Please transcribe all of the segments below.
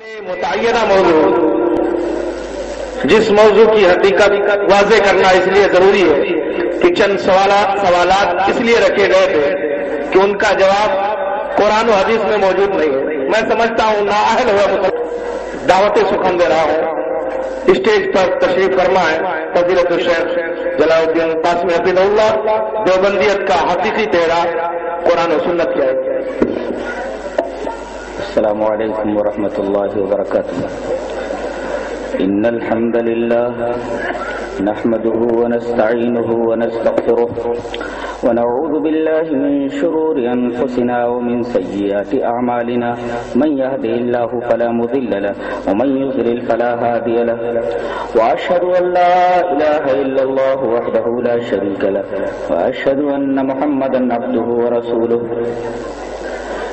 اپنے متعینہ موضوع، جس موضوع کی حقیقت واضح کرنا اس لیے ضروری ہے کہ چند سوالات سوالات اس لیے رکھے گئے تھے کہ ان کا جواب قرآن و حدیث میں موجود نہیں ہے۔ میں سمجھتا ہوں نااہل ہوا مسلمان دعوت سخن دے رہا ہوں۔ اسٹیج پر تشریف فرما ہے فضیلت الشیخ جلال الدین قاسم حفیظ اللہ، دیوبندیت کا حقیقی چہرہ قرآن و سنت کیا ہے۔ السلام عليكم ورحمة الله وبركاته. إن الحمد لله نحمده ونستعينه ونستغفره ونعوذ بالله من شرور أنفسنا ومن سيئات أعمالنا. من يهده الله فلا مضل له ومن يضلل فلا هادي له. وأشهد أن لا إله إلا الله وحده لا شريك له. وأشهد أن محمدا عبده ورسوله.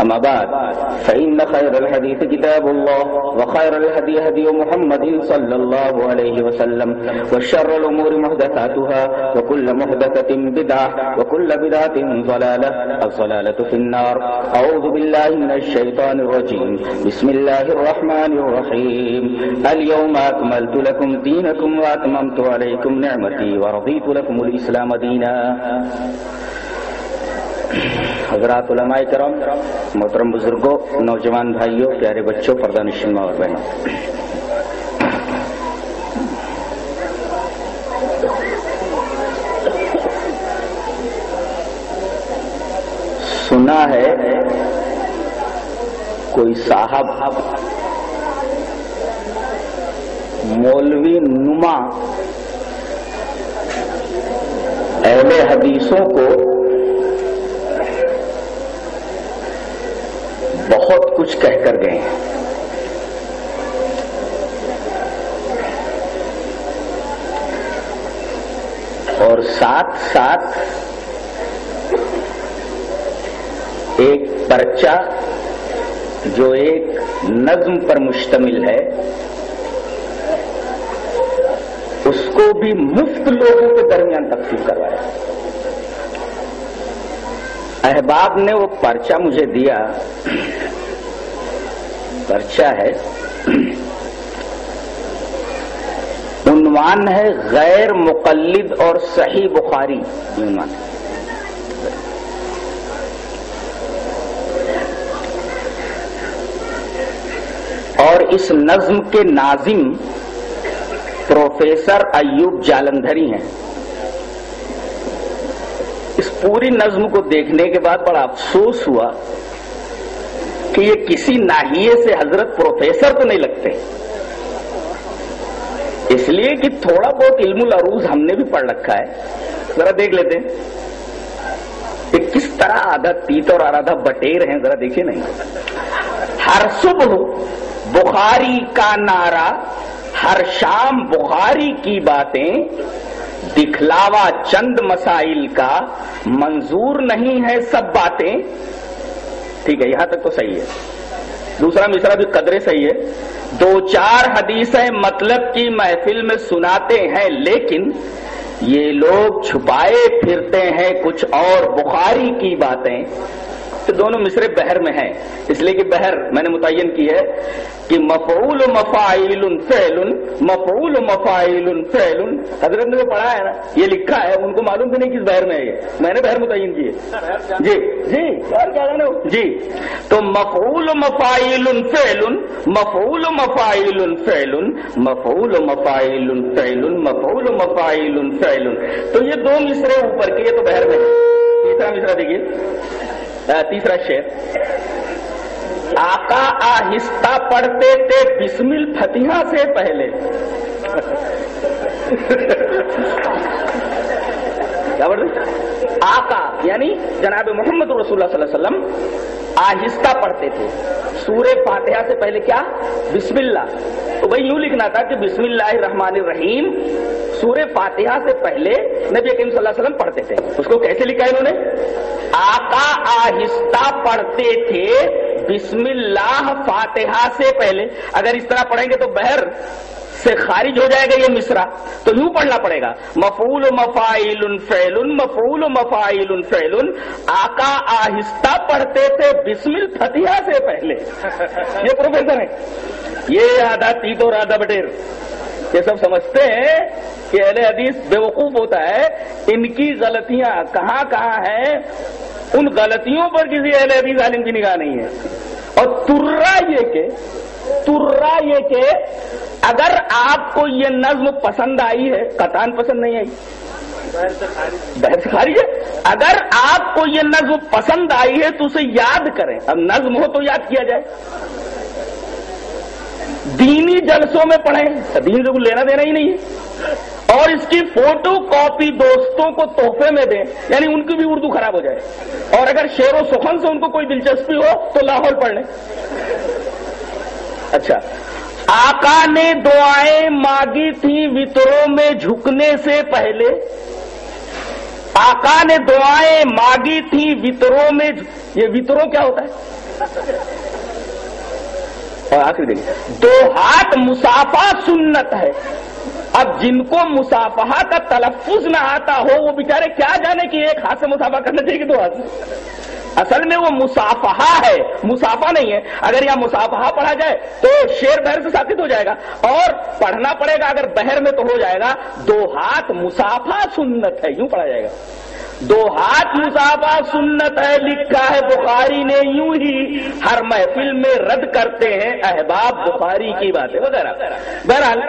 أما بعد، فإن خير الحديث كتاب الله، وخير الهدي هدي محمد صلى الله عليه وسلم والشر الأمور محدثاتها، وكل محدثة بدعة، وكل بدعة ضلالة، الضلالة في النار. أعوذ بالله من الشيطان الرجيم. بسم الله الرحمن الرحيم. اليوم أكملت لكم دينكم، وأتممت عليكم نعمتي، ورضيت لكم الإسلام دينا. حضرات علماء کرام، محترم بزرگوں، نوجوان بھائیوں، پیارے بچوں، پردہ نشین اور بہنوں۔ سنا ہے کوئی صاحب مولوی نما اہل حدیثوں کو بہت کچھ کہہ کر گئے ہیں۔ اور ساتھ ساتھ ایک پرچہ جو ایک نظم پر مشتمل ہے، اس کو بھی مفت لوگوں کے درمیان تقسیم کروایا احباب نے وہ پرچہ مجھے دیا۔ پرچہ ہے۔ عنوان ہے غیر مقلد اور صحیح بخاری۔ عنوان اور اس نظم کے ناظم پروفیسر ایوب جالندھری ہیں۔ پوری نظم کو دیکھنے کے بعد بڑا افسوس ہوا کہ یہ کسی ناحیے سے حضرت پروفیسر تو نہیں لگتے۔ اس لیے کہ تھوڑا بہت علم العروض ہم نے بھی پڑھ رکھا ہے۔ ذرا دیکھ لیتے ہیں کہ کس طرح آدھا تیت اور آدھا بٹیر ہیں، ذرا دیکھیے نہیں۔ ہر صبح بخاری کا نعرہ، ہر شام بخاری کی باتیں، دکھلاوا چند مسائل کا منظور نہیں ہے سب باتیں۔ ٹھیک ہے، یہاں تک تو صحیح ہے۔ دوسرا مصرا بھی قدرے صحیح ہے۔ دو چار حدیثیں مطلب کی محفل میں سناتے ہیں، لیکن یہ لوگ چھپائے پھرتے ہیں کچھ اور بخاری کی باتیں۔ تو دونوں مصرے بہر میں ہیں۔ اس لیے کہ بہر میں نے متعین کی ہے کہ مفعول مفاعل فعل، مفعول مفاعل فعل۔ حضرت نے جو پڑھا ہے نا، یہ لکھا ہے، ان کو معلوم بھی نہیں کس بہر میں ہے یہ۔ میں نے بہر متعین کی ہے۔ جی جی اور کیا کہنا جی۔ تو مفعول مفاعل فعل، مفعول مفاعل فعل، مفعول مفاعل فعل، مفعول مفاعل فعل۔ تو یہ دو مصرے اوپر کے، یہ تو بہر میں ہے۔ تیسرا مصرا دیکھیے۔ تیسرا شعر آقا آہستہ پڑھتے تھے بسم الفتحہ سے پہلے۔ کیا پڑھتے آقا یعنی جناب محمد رسول اللہ صلی اللہ علیہ وسلم آہستہ پڑھتے تھے۔ سورہ فاتحہ سے پہلے کیا؟ بسم اللہ تو بھائی یوں لکھنا تھا کہ بسم اللہ الرحمن الرحیم سورہ فاتحہ سے پہلے نبی کریم صلی اللہ علیہ وسلم پڑھتے تھے۔ اس کو کیسے لکھا انہوں نے؟ آقا آہستہ پڑھتے تھے بسم اللہ فاتحہ سے پہلے۔ اگر اس طرح پڑھیں گے تو بہر سے خارج ہو جائے گا یہ مصرا تو یوں پڑھنا پڑے گا۔ مفول مفائل فیل مفول مفائل فیل آقا آہستہ پڑھتے تھے بسم الفتحہ سے پہلے۔ یہ پروفیسر ہے یہ آدھا تیت اور آدھا بٹیر۔ یہ سب سمجھتے ہیں کہ اہل حدیث بے وقوف ہوتا ہے، ان کی غلطیاں کہاں کہاں ہیں؟ ان غلطیوں پر کسی اہل حدیث عالم کی نگاہ نہیں ہے۔ اور ترا یہ کہ ترا یہ کہ اگر آپ کو یہ نظم پسند آئی ہے قطان پسند نہیں آئی۔ بحث خارج۔ ہے؟ اگر آپ کو یہ نظم پسند آئی ہے تو اسے یاد کریں۔ اب نظم ہو تو یاد کیا جائے۔ دینی جلسوں میں پڑھیں۔ دین سے لینا دینا ہی نہیں ہے۔ اور اس کی فوٹو کاپی دوستوں کو تحفے میں دیں یعنی ان کی بھی اردو خراب ہو جائے۔ اور اگر شیر و سخن سے ان کو کوئی دلچسپی ہو تو لاہور پڑھ لیں۔ اچھا۔ آقا نے دعائیں مانگی تھی وطروں میں جھکنے سے پہلے۔ آقا نے دعائیں مانگی تھی وطروں میں یہ وطروں کیا ہوتا ہے؟ اور آخری دیکھیے دو ہاتھ مسافہ سنت ہے۔ اب جن کو مسافہ کا تلفظ نہ آتا ہو، وہ بےچارے کیا جانے کہ ایک ہاتھ سے مسافہ کرنا چاہیے دو ہاتھ سے؟ اصل میں وہ مسافہ ہے مسافہ نہیں ہے۔ اگر یہاں مسافہ پڑھا جائے تو شیر بہر سے ثابت ہو جائے گا۔ اور پڑھنا پڑے گا اگر بہر میں تو ہو جائے گا۔ دو ہاتھ مسافہ سنت ہے، یوں پڑھا جائے گا۔ دو ہاتھ مسافہ سنت ہے، لکھا ہے بخاری نے یوں ہی۔ ہر محفل میں رد کرتے ہیں احباب بخاری کی باتیں، وغیرہ۔ بہرحال،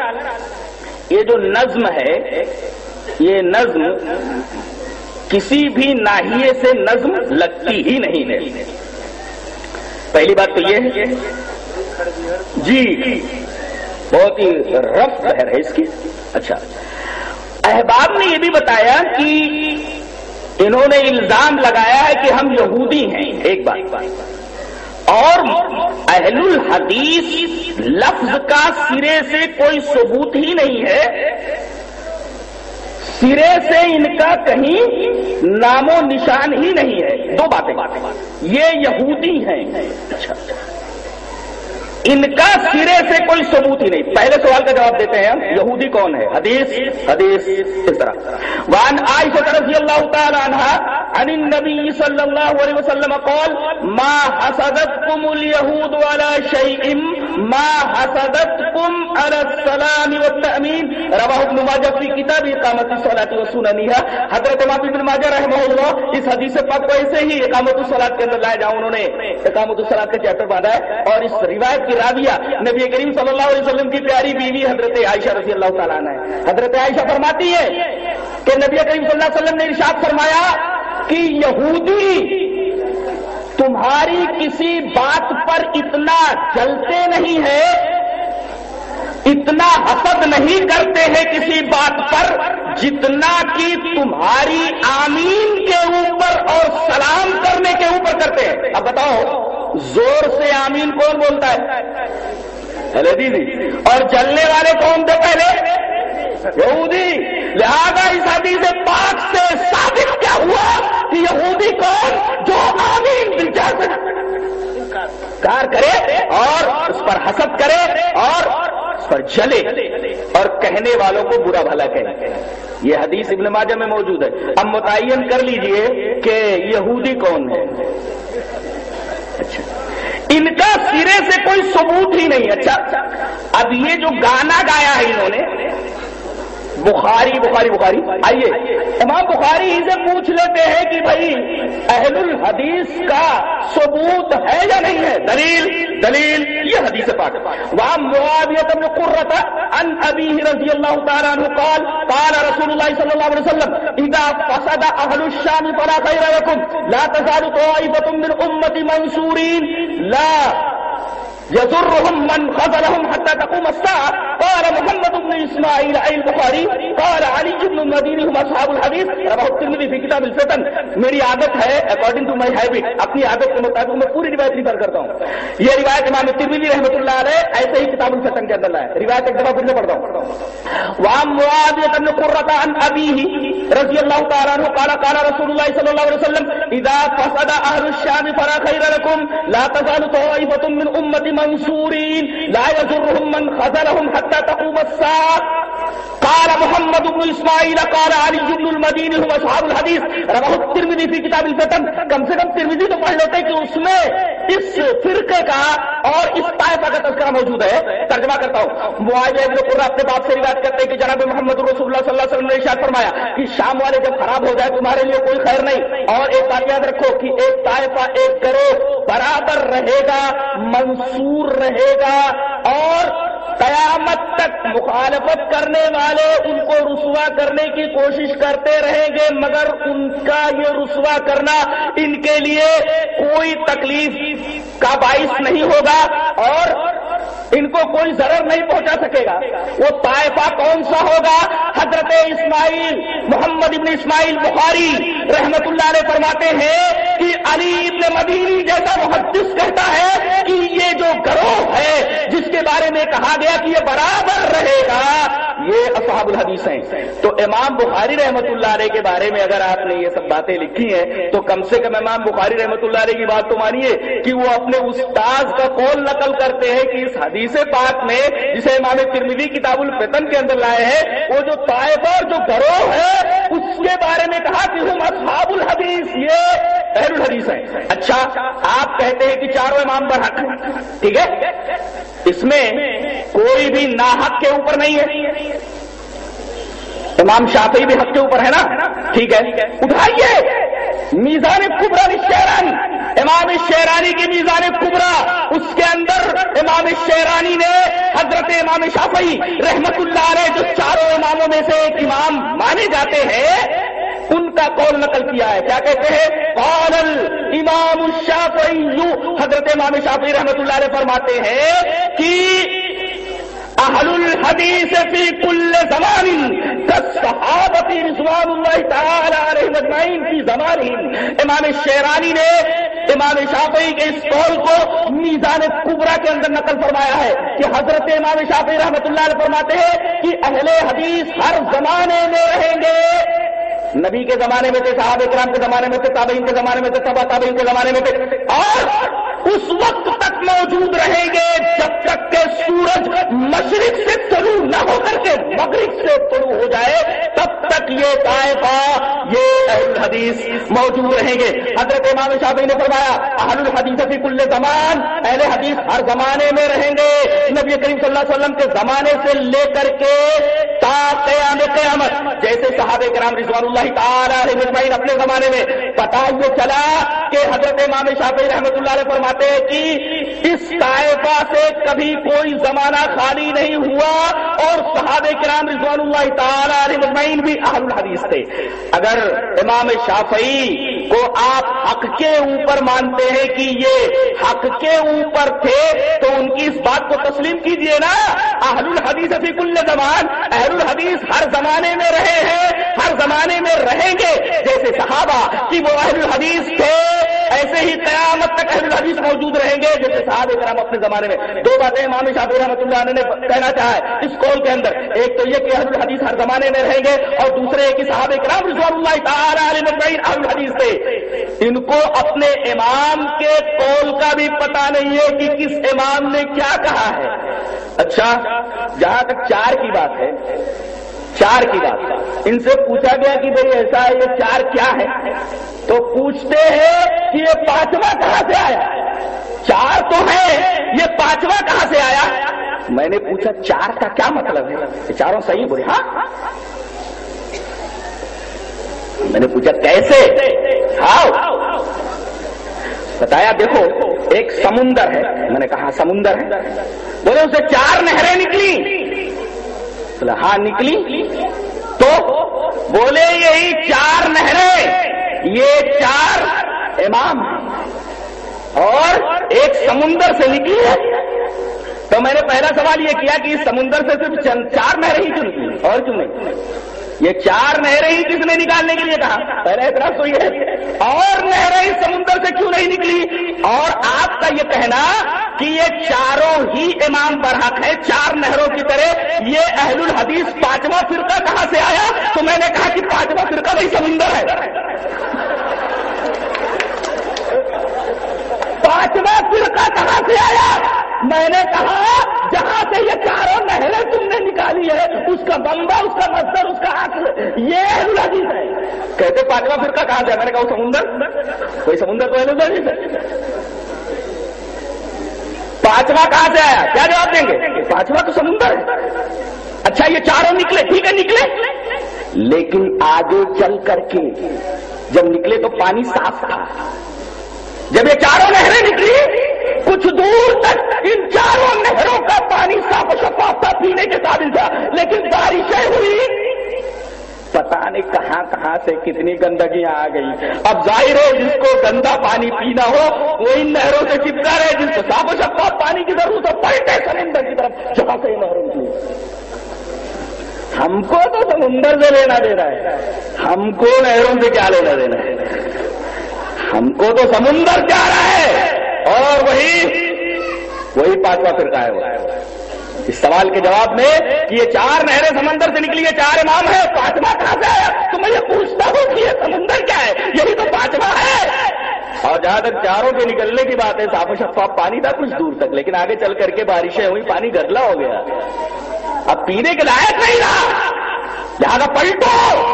یہ جو نظم ہے، یہ نظم کسی بھی ناحیے سے نظم لگتی ہی نہیں ہے۔ پہلی بات تو یہ ہے۔ جی بہت ہی رف ہے اس کی۔ اچھا۔ احباب نے یہ بھی بتایا کہ انہوں نے الزام لگایا ہے کہ ہم یہودی ہیں۔ ایک بات۔ اور اہل الحدیث لفظ کا سرے سے کوئی ثبوت ہی نہیں ہے۔ سرے سے ان کا کہیں نام و نشان ہی نہیں ہے۔ دو باتیں۔ یہ یہودی ہیں۔ اچھا۔ ان کا سرے سے کوئی ثبوت ہی نہیں۔ پہلے سوال کا جواب دیتے ہیں یہودی کون ہے؟ حدیث حدیث، اس طرح۔ وان عائشہ رضی اللہ تعالی عنہ عن النبی صلی اللہ علیہ وسلم قال، ما حسدتكم اليهود ولا شيء ما حسدتكم على السلام والتأمين رواه ابن ماجہ فی کتاب اقامت الصلاۃ وسننها حضرت امام ابن ماجہ رحمہ اللہ اس حدیث پاک کو ایسے ہی اقامت الصلاۃ کے اندر لائے جاؤ انہوں نے۔ اقامت الصلاۃ کا چیپٹر باندھا ہے اور اس روایت کی راویہ نبی کریم صلی اللہ علیہ وسلم کی پیاری بیوی حضرت عائشہ رضی اللہ تعالیٰ عنہ ہے۔ حضرت عائشہ فرماتی ہے کہ نبی کریم صلی اللہ علیہ وسلم نے ارشاد فرمایا کہ یہودی تمہاری کسی بات پر اتنا جلتے نہیں ہے اتنا حسد نہیں کرتے ہیں کسی بات پر جتنا کہ تمہاری آمین کے اوپر اور سلام کرنے کے اوپر کرتے ہیں۔ اب بتاؤ زور سے آمین کون بولتا ہے؟ ارے دیدی۔ اور جلنے والے کون تھے پہلے؟ یہودی۔ لہذا اس حدیث پاک سے ثابت کیا ہوا کہ یہودی کون جو آمین کار کرے اور اس پر حسد کرے اور اس پر جلے اور کہنے والوں کو برا بھلا کہے یہ حدیث ابن ماجہ میں موجود ہے۔ اب متعین کر لیجیے کہ یہودی کون ہے۔ اچھا۔ کا سے کوئی ثبوت ہی نہیں اچھا اب یہ جو گانا گایا ہے انہوں نے، بخاری بخاری بخاری، آئیے۔ امام بخاری ہی سے پوچھ لیتے ہیں کہ بھائی، اہل الحدیث کا ثبوت ہے یا نہیں ہے؟ دلیل دلیل، یہ حدیث پاک۔ وہاں معاویت بن قرۃ ان ابی رضی اللہ تعالی عنہ قال قال رسول اللہ صلی اللہ علیہ وسلم، اذا فسد اهل الشام فلا خير لكم لا تزال طائفه من امتي منصورين لا يضرهم من خذلهم حتى تقوم الساعة. قال محمد بن إسماعيل، أي البخاري. قال علي بن المديني، هم أصحاب الحديث. رواه الترمذي في كتاب الفتن. میری عادت ہے اکارڈنگ ٹو مائی ہیبٹ اپنی عادت کے مطابق میں پوری روایت ریفر کرتا ہوں۔ یہ روایت امام ترمذی رحمۃ اللہ علیہ ایسے ہی کتاب الفتن کے اندر ہے۔ روایت ایک دفعہ پھر سے پڑھتا ہوں۔ وعن معاوية بن قرة عن أبيه رضي الله تعالى عنه قال قال رسول الله صلى الله عليه وسلم إذا فسد أهل الشام فلا خير لكم لا تزال طائفة من أمة منصورين لا يضرهم من خذلهم حتى تقوم الساعة. قال محمد بن اسماعیل، قال علی بن المدینی هم اصحاب الحدیث. رواه الترمذی فی کتاب الفتن. کم سے کم ترمذی تو پڑھ لیتے کہ اس میں اس فرقے کا اور اس طائفہ کا تذکرہ موجود ہے. ترجمہ کرتا ہوں. معاویہ ابن قرہ اپنے باپ سے روایت کرتے ہیں کہ جناب محمد رسول اللہ صلی اللہ علیہ وسلم نے ارشاد فرمایا کہ شام والے جب خراب ہو جائے تمہارے لیے کوئی خیر نہیں. اور ایک بات یاد رکھو کہ ایک طائفہ ایک گروہ برابر رہے گا، منصور رہے گا اور قیامت تک مخالفت کرنے والے ان کو رسوا کرنے کی کوشش کرتے رہیں گے، مگر ان کا یہ رسوا کرنا ان کے لیے کوئی تکلیف کا باعث نہیں ہوگا اور ان کو کوئی ضرر نہیں پہنچا سکے گا۔ وہ طائفہ کون سا ہوگا؟ حضرت اسماعیل، محمد ابن اسماعیل بخاری رحمت اللہ علیہ فرماتے ہیں کہ علی ابن مدینی جیسا محدث کہتا ہے کہ یہ جو گروہ ہے، جس کے بارے میں کہا گیا کہ یہ برابر رہے گا، یہ اصحاب الحدیث ہیں۔ تو امام بخاری رحمت اللہ علیہ کے بارے میں اگر آپ نے یہ سب باتیں لکھی ہیں، تو کم سے کم امام بخاری رحمت اللہ علیہ کی بات تو مانیے کہ وہ اپنے استاذ کا قول نقل کرتے ہیں کہ اس حدیث پاک میں جسے امام ترمیدی کتاب الفتن کے اندر لائے ہیں، وہ جو طائف اور جو گروہ ہے، اس کے بارے میں کہا کہ ہم اصحاب الحدیث، یہ اہل الحدیث ہیں۔ اچھا آپ کہتے ہیں کہ چاروں امام پر حق ٹھیک ہے؟ اس میں کوئی بھی ناحق کے اوپر نہیں ہے۔ امام شافعی بھی حق کے اوپر ہے نا؟ ٹھیک ہے۔ اٹھائیے۔ میزان کبرا شیرانی امام شیرانی کی میزان کبرا۔ اس کے اندر امام شیرانی نے حضرت امام شافعی رحمت اللہ علیہ، جو چاروں اماموں میں سے ایک امام مانے جاتے ہیں، ان کا قول نقل کیا ہے۔ کیا کہتے ہیں؟ قال امام الشافعی۔ حضرت امام شافعی رحمت اللہ علیہ فرماتے ہیں کہ اہل الحدیث فی کل زمان صحابتی رضوان اللہ تعالی علیہ مجمعین کی زمان امام شیرانی نے امام شافعی کے اس قول کو میزان کبرا کے اندر نقل فرمایا ہے کہ حضرت امام شافعی رحمت اللہ علیہ فرماتے ہیں کہ اہل حدیث ہر زمانے میں رہیں گے۔ نبی کے زمانے میں تھے، صحابہ کرام کے زمانے میں تھے، تابعین کے زمانے میں تھے تبا تابعین کے زمانے میں تھے۔ اور اس وقت تک موجود رہیں گے جب تک کہ سورج مشرق سے طلوع نہ ہو کر کے مغرب سے طلوع ہو جائے، تب تک یہ طائفہ، یہ اہل الحدیث موجود رہیں گے۔ حضرت امام شافعی نے فرمایا، اہل الحدیث فی کل زمان، اہل حدیث ہر زمانے میں رہیں گے۔ نبی کریم صلی اللہ علیہ وسلم کے زمانے سے لے کر کے تا قیام قیامت، جیسے صحابہ کرام رضوان اللہ تعالی علیہ مجمعین اپنے زمانے میں پتا یہ چلا کہ حضرت امام شافعی رحمت اللہ علیہ فرماتے ہیں کہ اس طائفہ سے کبھی کوئی زمانہ خالی نہیں ہوا اور صحاب کرام رضوان اللہ تعالی علیہ مجمعین بھی اہل الحدیث تھے۔ اگر امام شافعی کو آپ حق کے اوپر مانتے ہیں کہ یہ حق کے اوپر تھے تو ان کی اس بات کو تسلیم کیجیے نا۔ اہل الحدیث فی کل زمان، اہل الحدیث ہر زمانے میں رہے ہیں، ہر زمانے میں رہیں گے۔ جیسے صحابہ کہ وہ اہل الحدیث تھے ایسے ہی قیامت تک اہل الحدیث موجود رہیں گے جیسے صحابہ کرام اپنے زمانے میں دو باتیں امام شافعی رحمۃ اللہ علیہ نے کہنا چاہا ہے۔ اس قول کے اندر ایک تو یہ کہ اہل الحدیث ہر زمانے میں رہیں گے اور دوسرے کہ صحابہ کرام رضوان اللہ تعالی علیہ مجمعین اہل الحدیث تھے۔ ان کو اپنے امام کے قول کا بھی پتہ نہیں ہے کہ کس امام نے کیا کہا ہے۔ اچھا جہاں تک چار کی بات ہے۔ چار کی بات۔ ان سے پوچھا گیا کہ بھائی ایسا ہے، یہ چار کیا ہے؟ تو پوچھتے ہیں کہ یہ پانچواں کہاں سے آیا؟ چار تو ہے یہ پانچواں کہاں سے آیا؟ میں نے پوچھا، چار کا کیا مطلب ہے؟ یہ چاروں صحیح بولے ہاں؟ میں نے پوچھا، کیسے؟ ہاؤ؟ بتایا، دیکھو، ایک سمندر ہے۔ میں نے کہا، سمندر ہے۔ بولے، اسے چار نہریں نکلی بولا ہاں نکلی؟ تو بولے یہی چار نہریں۔ یہ چار امام۔ اور ایک سمندر سے نکلی ہے۔ تو میں نے پہلا سوال یہ کیا کہ اس سمندر سے صرف چار نہریں ہی کیوں نکلی؟ اور کیوں نہیں؟ یہ چار نہریں ہی کس نے نکالنے کے لیے کہا؟ پہلا اعتراض تو یہ ہے۔ اور نہریں اس سمندر سے کیوں نہیں نکلی؟ اور آپ کا یہ کہنا کہ یہ چاروں ہی امام برحق ہے، چار نہروں کی طرح۔ یہ اہل الحدیث پانچواں فرقہ کہاں سے آیا؟ تو میں نے کہا کہ پانچواں فرقہ وہی سمندر ہے۔ پانچواں فرقہ کہاں سے آیا؟ میں نے کہا جہاں سے یہ چاروں نہریں تم نے نکالی ہے اس کا بندہ اس کا مصدر، اس کا حق یہ اہل الحدیث ہے۔ کہتے پانچواں فرقہ کہاں سے میں نے کہا وہ سمندر۔ کوئی سمندر تو اہل الحدیث ہے۔ پانچواں کہاں سے آیا؟ کیا جواب دیں گے؟ پانچواں تو سمندر ہے۔ اچھا یہ چاروں نکلے، ٹھیک ہے، نکلے۔ لیکن آگے چل کر کے جب نکلے تو پانی صاف تھا۔ جب یہ چاروں نہریں نکلی، کچھ دور تک ان چاروں نہروں کا پانی صاف شفاف تھا، پینے کے قابل تھا۔ لیکن بارشیں ہوئی پتا نہیں کہاں کہاں سے کتنی گندگیاں آ گئی اب ظاہر ہے جس کو گندا پانی پینا ہو، وہ ان نہروں سے چپکا رہے جس کو صاف و شفاف پانی کی ضرورت ہو، پلٹے سمندر کی طرف۔ جہاں سے محروم کی ہم کو تو سمندر سے لینا دینا ہے۔ ہم کو نہروں سے کیا لینا دینا ہے؟ ہم کو تو سمندر کیا رہا ہے۔ اور وہی وہی پانچواں فرقہ ہے وہ۔ اس سوال کے جواب میں کہ یہ چار نہریں سمندر سے نکلی، یہ چار امام ہے پانچواں کہاں سے آیا؟ تو میں یہ پوچھتا ہوں کہ یہ سمندر کیا ہے؟ یہی تو پانچواں ہے۔ اور جہاں تک چاروں کے نکلنے کی بات ہے، صاف و شفاف پانی تھا کچھ دور تک، لیکن آگے چل کر کے بارشیں ہوئی پانی گدلا ہو گیا۔ اب پینے کے لائق نہیں رہا۔ یہاں کا پلٹو۔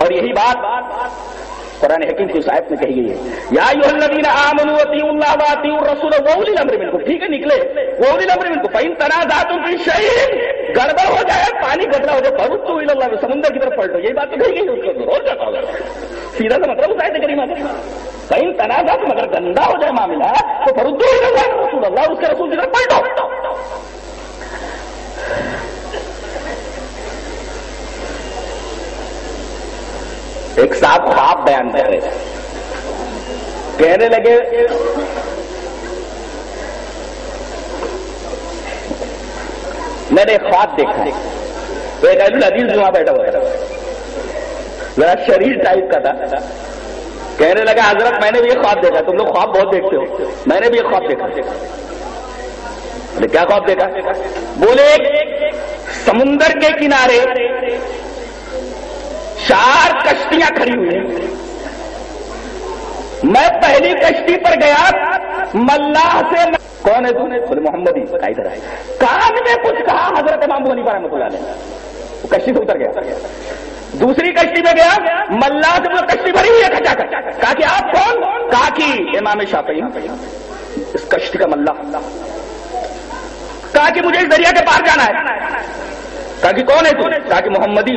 اور یہی بات قرآن حکیم کی صاحب میں کہی گئی ہے، یا الذین آمنوا اطیعوا اللہ و اطیعوا الرسول و اولی الامر منکم۔ ٹھیک ہے، نکلے۔ وہ اولی الامر منکم۔ فین تنازعتم فی شیء گڑبڑ ہو جائے، پانی گدلا ہو جائے فرتو الی اللہ سمندر کی طرف پلٹو۔ یہی بات تو کہی گئی اس کو روز جاتا ہوگا سیدھا سا مطلب اس آیت کریمہ کا فین تنازعتم، اگر گندا ہو جائے معاملہ، تو فرتو الی اللہ رسول اللہ، اس کے رسول کی طرف پلٹو۔ ایک صاحب خواب بیان کر رہے تھے۔ کہنے لگے، میں نے خواب دیکھا۔ تو ایک اہل الحدیث وہاں بیٹھا ہوا تھا۔ ذرا شریر ٹائپ کا تھا۔ کہنے لگا، حضرت میں نے بھی یہ خواب دیکھا۔ تم لوگ خواب بہت دیکھتے ہو۔ میں نے بھی یہ خواب دیکھا۔ کیا خواب دیکھا؟ بولے، سمندر کے کنارے چار کشتیاں کھڑی ہوئی ہیں۔ میں پہلی کشتی پر گیا ملاح سے کون ہے بولے محمد ہی ادھر آئے کان میں کچھ کہا، حضرت امام بنی پر رحمۃ اللہ نے کشتی سے اتر گیا۔ دوسری کشتی میں گیا، ملا سے وہ کشتی بھری ہوئی ہے کچا کچا کہا کہ آپ کون؟ کہا کہ امام شافعی۔ اس کشتی کا ملا۔ کہا کہ مجھے اس دریا کے پار جانا ہے۔ کہا کہ کون ہے تو؟ کہا کہ محمدی۔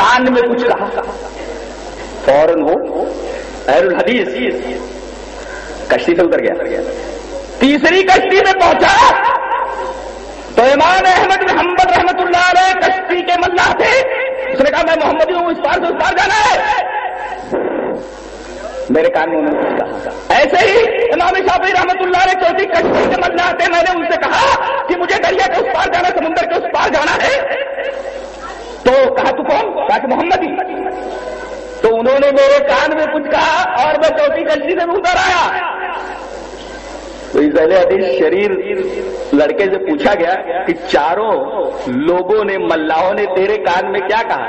کان میں کچھ رہا۔ فوراً وہ اہل الحدیث کشتی سے اتر گیا۔ تیسری کشتی میں پہنچا۔ تو امام احمد محمد رحمت اللہ علیہ کشتی کے ملا تھے۔ اس نے کہا، میں محمد ہوں، اس پار سے اس پار جانا ہے۔ میرے کان میں انہوں نے کہا ایسے ہی امام شافی رحمت اللہ علیہ چوتھی کشتی کے ملا تھے۔ میں نے ان سے کہا کہ مجھے دریا کے اس پار جانا، سمندر کے اس پار جانا ہے۔ تو کہا تو کون؟ کہا کہ محمدی۔ تو انہوں نے میرے کان میں کچھ کہا اور میں چوتھی کشتی سے اتر آیا۔ تو ذیل حدیث شریر لڑکے سے پوچھا گیا کہ چاروں لوگوں نے ملاحوں نے تیرے کان میں کیا کہا؟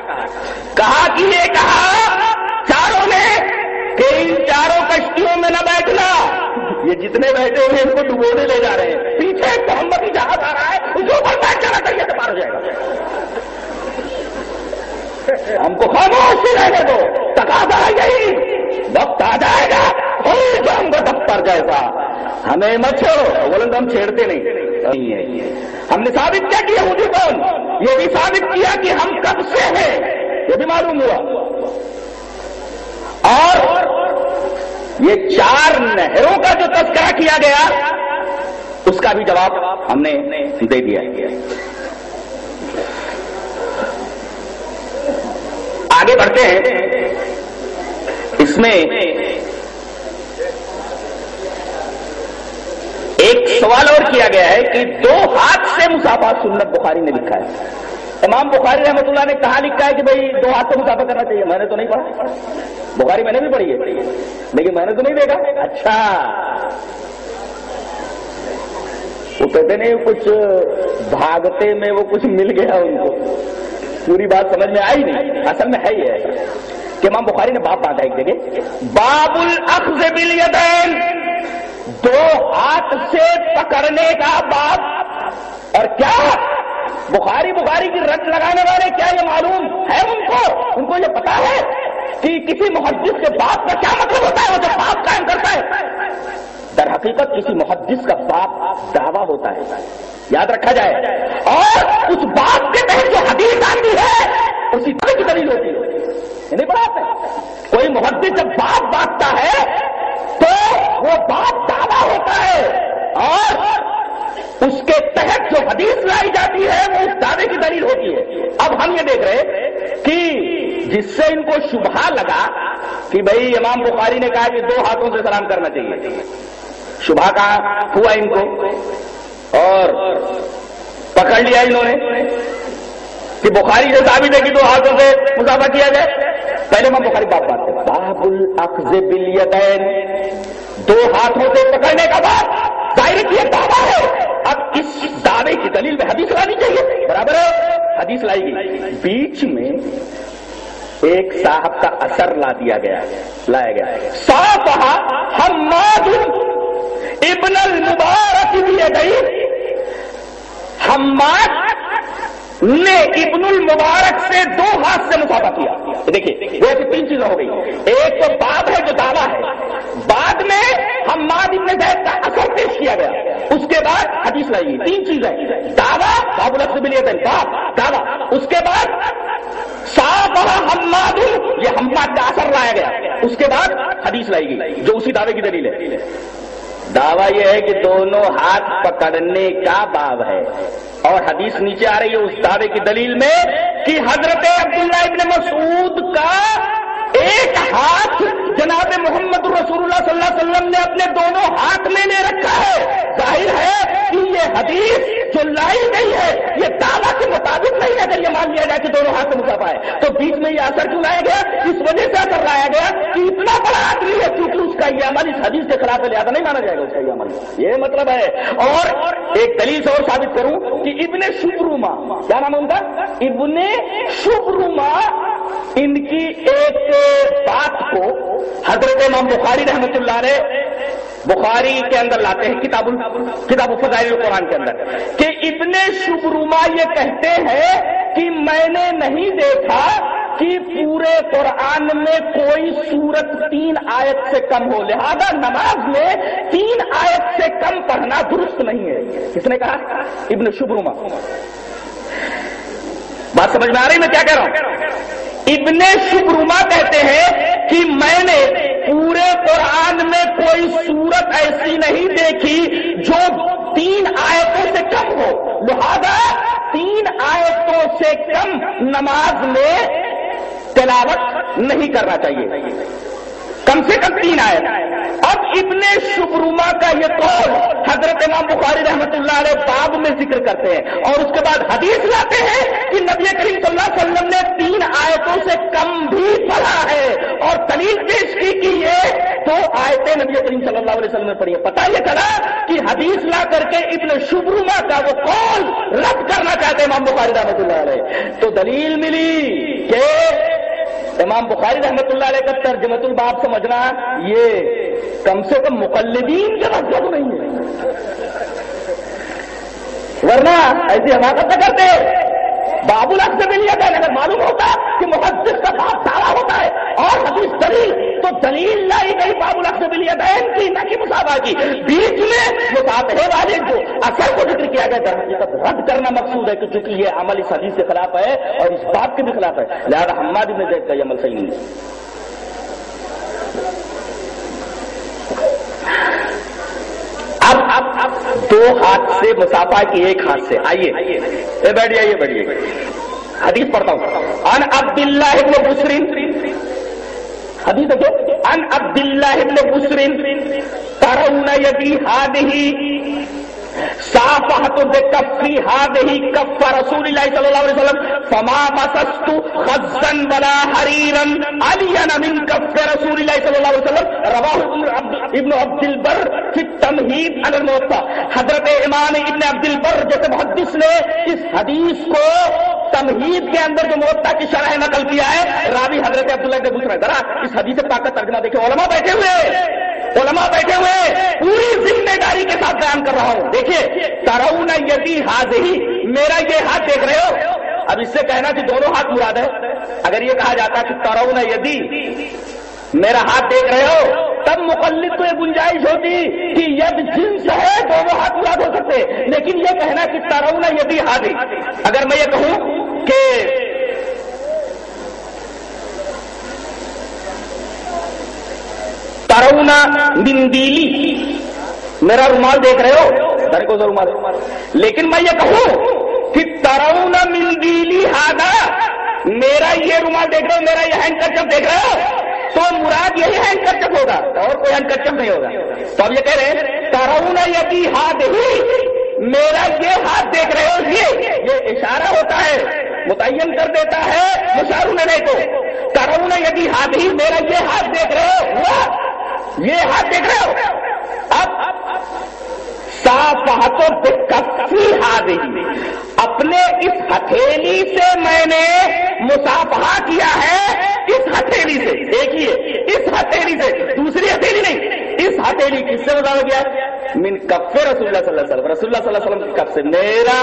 کہا کہ یہ کہا، چاروں نے کہ ان چاروں کشتیوں میں نہ بیٹھنا۔ یہ جتنے بیٹھے ہوئے ان کو ڈبونے لے جا رہے ہیں۔ پیچھے محمد جہاز آ رہا ہے، اس کے اوپر بیٹھ جانا چاہیے تو پار ہو جائے گا۔ ہم کو خاموش ہی رہنے دو، تقاضا یہی۔ وقت آ جائے گا ہو جائیں گے دفتر جیسا ہمیں مت چھوڑو بولیں تو ہم چھیڑتے نہیں۔ ہے۔ ہم نے ثابت کیا کیا مجھے جی کون؟ یہ بھی ثابت کیا کہ ہم کب سے ہیں؟ یہ بھی معلوم ہوا۔ اور یہ چار نہروں کا جو تذکرہ کیا گیا، اس کا بھی جواب ہم نے دے دیا۔ آگے بڑھتے ہیں۔ اس میں ایک سوال اور کیا گیا ہے کہ دو ہاتھ سے مسافہ سنت بخاری نے لکھا ہے۔ امام بخاری رحمۃ اللہ نے کہا لکھا ہے کہ بھائی دو ہاتھ سے مسافہ کرنا چاہیے؟ میں نے تو نہیں پڑھا۔ بخاری میں نے بھی پڑھی ہے۔ لیکن میں نے تو نہیں دیکھا۔ اچھا۔ وہ کہتے نہیں، کچھ بھاگتے میں وہ کچھ مل گیا ان کو۔ پوری بات سمجھ میں آئی نہیں، اصل میں ہے یہ ایسا کہ امام بخاری نے باپ باندھا ایک جگہ۔ باب الاخذ بالیدین، دو ہاتھ سے پکڑنے کا باپ۔ اور کیا؟ بخاری بخاری کی رٹ لگانے والے، کیا یہ معلوم ہے ان کو؟ ان کو یہ پتا ہے کہ کسی محدث کے باپ کا کیا مطلب ہوتا ہے؟ وہ جو باپ قائم کرتا ہے۔ در حقیقت کسی محدث کا باپ دعویٰ ہوتا ہے۔ یاد رکھا جائے۔ اور اس بات کے تحت جو حدیث آتی ہے، اسی طرح کی دلیل ہوتی ہے۔ یعنی نہیں بڑھاتے کوئی محدث جب باپ بانٹتا ہے، تو وہ بات دعویٰ ہوتا ہے۔ اور اس کے تحت جو حدیث لائی جاتی ہے، وہ اس دعوے کی دلیل ہوتی ہے۔ اب ہم یہ دیکھ رہے کہ جس سے ان کو شبہ لگا کہ بھائی امام بخاری نے کہا کہ دو ہاتھوں سے سلام کرنا چاہیے۔ شبہ کہاں ہوا ان کو۔ اور پکڑ لیا انہوں نے۔ کہ بخاری سے ثابت ہے کہ دو ہاتھوں سے مسافہ کیا جائے۔ پہلے میں بخاری بات بات کرتا باب الاخذ بالیدین دو ہاتھوں سے پکڑنے کا بات ظاہر کی دعویٰ ہے۔ اب اس دعوے کی دلیل میں حدیث لانی چاہیے۔ برابر ہے، حدیث لائی گئی بیچ میں ایک صاحب کا اثر لا دیا گیا، لایا گیا۔ صاحب حماد ابن المبارک دیے گئی ہم نے ابن المبارک سے دو ہاتھ سے مسافہ کیا۔ دیکھیے ویسے تین چیزیں ہو گئی۔ ایک تو باب ہے جو دعویٰ ہے۔ بعد میں حماد ابن زید کا اثر پیش کیا گیا۔ اس کے بعد حدیث لائی گئی تین چیزیں۔ دعویٰ، باب الفبلیت باب دعویٰ۔ اس کے بعد صاف حماد، یہ حماد کا اثر لایا گیا۔ اس کے بعد حدیث لائی گئی جو اسی دعوے کی دلیل ہے۔ دعویٰ یہ ہے کہ دونوں ہاتھ پکڑنے کا باب ہے۔ اور حدیث نیچے آ رہی ہے، اس دعوے کی دلیل میں کہ حضرت عبداللہ ابن مسعود کا ایک ہاتھ جناب محمد رسول اللہ صلی اللہ علیہ وسلم نے اپنے دونوں ہاتھ میں لے رکھا ہے۔ ظاہر ہے کہ یہ حدیث جو لائی گئی ہے، یہ دعویٰ کے مطابق نہیں اگر یہ مان لیا جائے کہ دونوں ہاتھ میں ہے۔ تو بیچ میں یہ اثر کیوں لایا گیا؟ اس وجہ سے اثر لایا گیا کہ اتنا بڑا آدمی ہے، کیونکہ اس کا یہ عمل اس حدیث کے خلاف لہٰذا نہیں مانا جائے گا، اس کا یہ عمل۔ یہ مطلب ہے۔ اور ایک دلیل سے اور ثابت کروں کہ ابن شبروما کیا نام ہے ان کا؟ ابن شبروما ان کی ایک بات کو حضرت امام بخاری رحمت اللہ علیہ بخاری کے اندر لاتے ہیں، کتاب کتاب فضائل القرآن کے اندر، کہ ابن شبروما یہ کہتے ہیں کہ میں نے نہیں دیکھا کہ پورے قرآن میں کوئی سورت تین آیت سے کم ہو، لہذا نماز میں تین آیت سے کم پڑھنا درست نہیں ہے۔ کس نے کہا؟ ابن شبروما بات سمجھ میں آ رہی میں کیا کہہ رہا ہوں؟ ابن شبرما کہتے ہیں کہ میں نے پورے قرآن میں کوئی صورت ایسی نہیں دیکھی جو تین آیتوں سے کم ہو۔ لہذا تین آیتوں سے کم نماز میں تلاوت نہیں کرنا چاہیے۔ کم سے کم تین آئے اب ابن شبرما کا یہ قول حضرت امام بخاری رحمت اللہ علیہ باب میں ذکر کرتے ہیں۔ اور اس کے بعد حدیث لاتے ہیں کہ نبی کریم صلی اللہ علیہ وسلم نے تین آیتوں سے کم بھی پڑھا ہے۔ اور دلیل پیش کی کہ یہ دو آیتیں نبی کریم صلی اللہ علیہ وسلم نے پڑھی ہے پتا یہ چلا کہ حدیث لا کر کے ابن شبرما کا وہ قول رد کرنا چاہتے ہیں امام بخاری رحمۃ اللہ علیہ۔ تو دلیل ملی کہ امام بخاری رحمۃ اللہ علیہ کا ترجمت الباب سمجھنا یہ کم سے کم مقلدین کا مطلب نہیں ہے۔ ورنہ ایسی حماقت نہ کرتے۔ باب الحق سے مل جاتا ہے اگر معلوم ہوتا کہ محدث کا باب سارا ہوتا ہے اور حدیث دلیل، تو دلیل لائی گئی باب الحق سے مل جاتا ہے ان کی، نہ کہ مسابہ کی۔ بیچ میں مسابے والے جو اثر کو ذکر کیا گیا در حقیقت رد کرنا مقصود ہے کہ چونکہ یہ عمل اس حدیث کے خلاف ہے اور اس بات کے بھی خلاف ہے۔ لہٰذا حماد ابن زید کا یہ عمل صحیح نہیں ہے اب اب اب دو ہاتھ سے مسافہ کی ایک ہاتھ سے۔ آئیے۔ آئیے بیٹھ جائیے بیٹھیے حدیث پڑھتا ہوں۔ ان عبد اللہ ابن بسرین حدیث دیکھو ان عبد اللہ ابن بسرین ترون یدی ہادہی۔ صافحت بکفی ہادہی کف رسول اللہ صلی اللہ علیہ وسلم، فما مسست خزن ولا حریرا علیا من کف رسول اللہ صلی اللہ علیہ وسلم. رواہ ابن عبد البر فی التمہید علی الموتا حضرت امام ابن عبد البر جیسے محدث نے اس حدیث کو تمہید کے اندر جو موتا کی شرح نقل کیا ہے، راوی حضرت عبداللہ کے دوسرا ذرا اس حدیث پاک کا ترجمہ دیکھیں، علماء بیٹھے ہوئے علماء بیٹھے ہوئے پوری ذمہ داری کے ساتھ بیان کر رہا ہوں۔ دیکھیے ترون یدی ہاتھ ہی میرا یہ ہاتھ دیکھ رہے ہو؟ اب اس سے کہنا کہ دونوں ہاتھ مراد ہے اگر یہ کہا جاتا کہ ترون یدی میرا ہاتھ دیکھ رہے ہو، تب مقلد کو یہ گنجائش ہوتی کہ ید جنس ہے، دونوں ہاتھ مراد ہو سکتے۔ لیکن یہ کہنا کہ ترون یدی ہاتھ اگر میں یہ کہوں کہ ترونا مندیلی میرا رومال دیکھ رہے ہو؟ در کو رومال لیکن میں یہ کہوں کہ ترونا مندیلی ہادا میرا یہ رومال دیکھ رہے ہو؟ میرا یہ ہینڈ کرچپ دیکھ رہے ہو؟ تو مراد یہی ہینڈ کرچپ ہوگا اور کوئی ہینڈ کرچپ نہیں ہوگا۔ تو اب یہ کہہ رہے ہیں ترونا یدی ہاتھ ہی۔ میرا یہ ہاتھ دیکھ رہے ہو؟ یہ یہ اشارہ ہوتا ہے، متعین کر دیتا ہے مشارو نے کو۔ ترونا یدی ہاتھ ہی، میرا یہ ہاتھ دیکھ رہے ہو؟ یہ ہاتھ دیکھ رہے ہو؟ اب صاف ہاتھوں سے کفی رہی اپنے اس ہتھیلی سے میں نے مسافہ کیا ہے، اس ہتھیلی سے۔ دیکھیے، اس ہتھیلی سے۔ دوسری ہتھیلی نہیں۔ اس ہتھیلی کس سے بتا گیا من کف رسول اللہ صلی اللہ علیہ وسلم رسول اللہ صلی اللہ علیہ وسلم کی کف سے میرا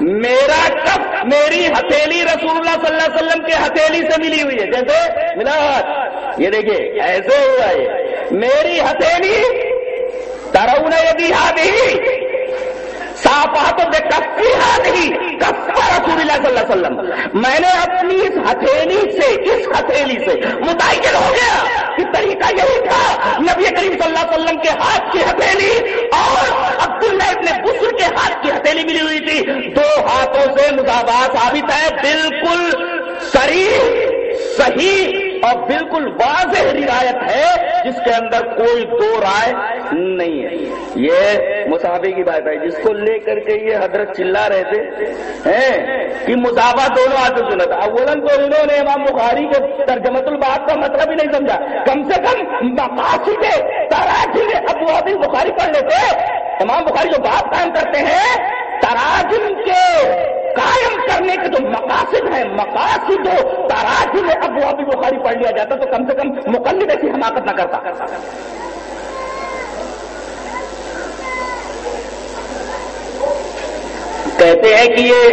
میرا کف میری ہتھیلی رسول اللہ صلی اللہ علیہ وسلم کے ہتھیلی سے ملی ہوئی ہے جیسے ملا یہ دیکھیے ایسے ہوا ہے میری ہتھیلی ترون یدی ہاتھی صافات کفی ہاتھی کفا رسول اللہ صلی اللہ علیہ وسلم۔ میں نے اپنی اس ہتھیلی سے، اس ہتھیلی سے متعین ہو گیا کہ طریقہ یہی تھا۔ نبی کریم صلی اللہ علیہ وسلم کے ہاتھ کی ہتھیلی اور عبداللہ ابن بسر کے ہاتھ کی ہتھیلی ملی ہوئی تھی۔ دو ہاتھوں سے مطابق ثابت ہے، بالکل صریح، صحیح اور بالکل واضح روایت ہے جس کے اندر کوئی دو رائے نہیں ہے۔ یہ مسافے کی بات ہے، جس کو لے کر کے یہ حضرت چلا رہے تھے کہ مسافہ دونوں ہاتھوں سنا تھا اولن تو انہوں نے امام بخاری کے ترجمت الباب کا مطلب ہی نہیں سمجھا۔ کم سے کم مقاصد تراجم ابو ابھی بخاری پڑھ لیتے۔ امام بخاری جو بات قائم کرتے ہیں تراجم کے قائم کرنے کے جو مقاصد ہیں، مقاصد ہو تراجم ابو ابھی بخاری پڑھ لیا جاتا تو کم سے کم مقلد ایسی حماقت نہ کرتا کہتے ہیں کہ یہ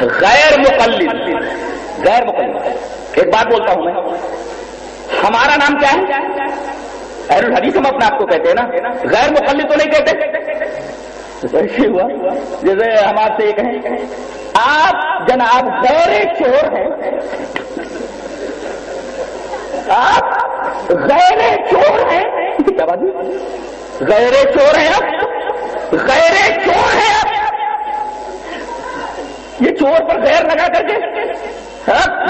غیر مقلد غیر مقلد۔ ایک بات بولتا ہوں میں۔ ہمارا نام کیا ہے؟ اہل الحدیث ہم اپنے آپ کو کہتے ہیں نا۔ غیر مقلد تو نہیں کہتے؟ ایسے ہوا۔ جیسے ہم آپ سے یہ کہیں، آپ جناب غیر چور ہیں۔ آپ غیر چور ہیں۔ کیا بات غیر چور ہیں آپ۔ غیر چور ہیں آپ۔ یہ چور پر غیر لگا کر کے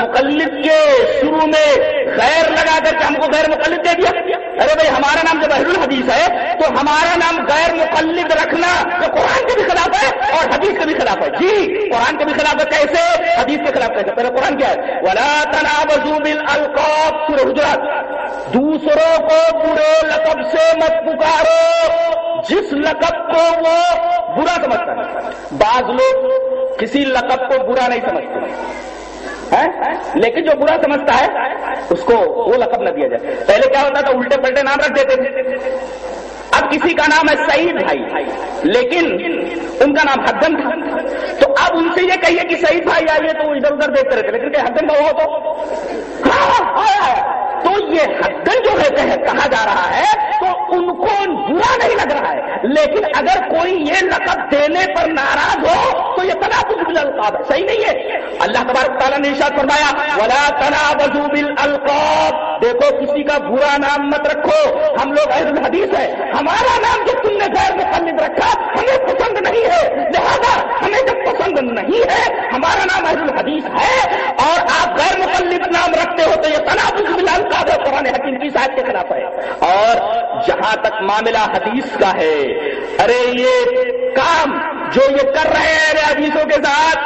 مقلد کے شروع میں غیر لگا کر کے ہم کو غیر مقلد دے دیا۔ ارے بھائی، ہمارا نام جب اہل الحدیث ہے، تو ہمارا نام غیر مقلد رکھنا جو قرآن کے بھی خلاف ہے اور حدیث کے بھی خلاف ہے۔ جی قرآن کے بھی خلاف ہے۔ کیسے؟ حدیث کے خلاف کیسے پہلے قرآن کیا ہے؟ ولا تنابزوا بالالقاب سورہ حجرات دوسروں کو برے لقب سے مت پکارو۔ جس لقب کو وہ برا سمجھتا ہے۔ بعض لوگ کسی لقب کو برا نہیں سمجھتے۔ لیکن جو برا سمجھتا ہے، اس کو وہ لقب نہ دیا جائے۔ پہلے کیا ہوتا تھا؟ الٹے پلٹے نام رکھ دیتے تھے۔ اب کسی کا نام ہے سعید بھائی، لیکن ان کا نام حدن تھا۔ تو اب ان سے یہ کہیے کہ سعید بھائی آئیے تو ادھر ادھر دیکھتے رہتے۔ لیکن کہ حدن کا ہو تو ہاں، ہاں، ہاں۔ تو یہ حدن جو رہتے ہیں کہا جا رہا ہے، تو ان کو برا نہیں لگ رہا ہے۔ لیکن اگر کوئی یہ لقب دینے پر ناراض ہو، تو یہ تنازع بالالقاب ہے۔ صحیح نہیں ہے۔ اللہ تبارک تعالیٰ نے ارشاد فرمایا، ولا تنازعوا بالالقاب دیکھو، کسی کا برا نام مت رکھو۔ ہم لوگ اہل الحدیث ہے ہمارا نام جو تم نے غیر مقلد رکھا، ہمیں پسند نہیں ہے۔ لہذا ہمیں جب پسند نہیں ہے، ہمارا نام اہل الحدیث ہے۔ اور آپ غیر مقلد نام رکھتے ہو تو یہ تنازع بالالقاب ہے، قرآن حکیم کی صاحب کے خلاف ہے۔ اور جہاں تک معاملہ حدیث کا ہے۔ ارے یہ کام جو یہ کر رہے ہیں ارے حدیثوں کے ساتھ،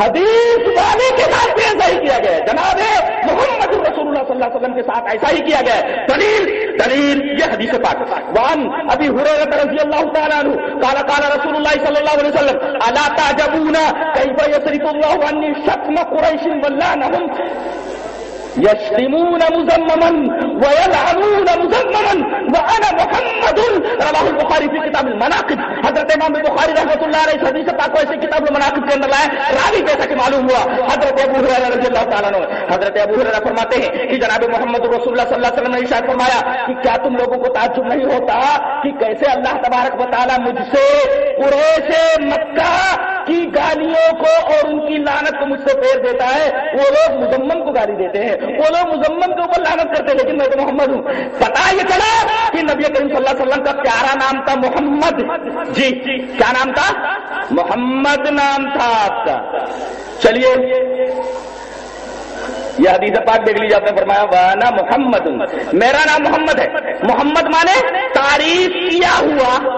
حدیث والے کے ساتھ بھی ایسا ہی کیا گیا۔ ہے جناب محمد رسول اللہ صلی اللہ علیہ وسلم کے ساتھ ایسا ہی کیا گیا۔ ہے دلیل دلیل یہ حدیث پاک وان ابھی حریرت رضی اللہ تعالیٰ عنہ، قال قال رسول اللہ صلی اللہ علیہ وسلم، الا تعجبون، کیف یصرف اللہ عنی شتم قریش ولعنهم يشتمون مزمما ويلعنون مزمما. وانا محمد رواه البخاری في کتاب المناقب. حضرت امام بخاری رحمۃ اللہ علیہ اس حدیث پاک کو ایسے کتاب المناقب کے اندر لائے راوی جیسا کہ معلوم ہوا. حضرت ابو ہریرہ رضی اللہ تعالیٰ عنہ. حضرت ابو ہریرہ فرماتے ہیں کہ جناب محمد رسول اللہ صلی اللہ علیہ وسلم نے ارشاد فرمایا کہ کیا تم لوگوں کو تعجب نہیں ہوتا کہ کیسے اللہ تبارک و تعالیٰ مجھ سے قریش مکہ کی گالیوں کو اور ان کی لانت کو مجھ سے پھیر دیتا ہے؟ وہ لوگ مزمم کو گالی دیتے ہیں. وہ لوگ مزمم کے اوپر لانت کرتے لیکن میں تو محمد ہوں۔ پتا یہ چلا کہ نبی کریم صلی اللہ علیہ وسلم کا پیارا نام تھا محمد۔ جی کیا نام تھا؟ محمد نام تھا آپ کا۔ چلیے، یہ حدیث پاک دیکھ لیجیے آپ نے فرمایا، وانا محمد۔ میرا نام محمد ہے۔ محمد مانے تعریف کیا ہوا؟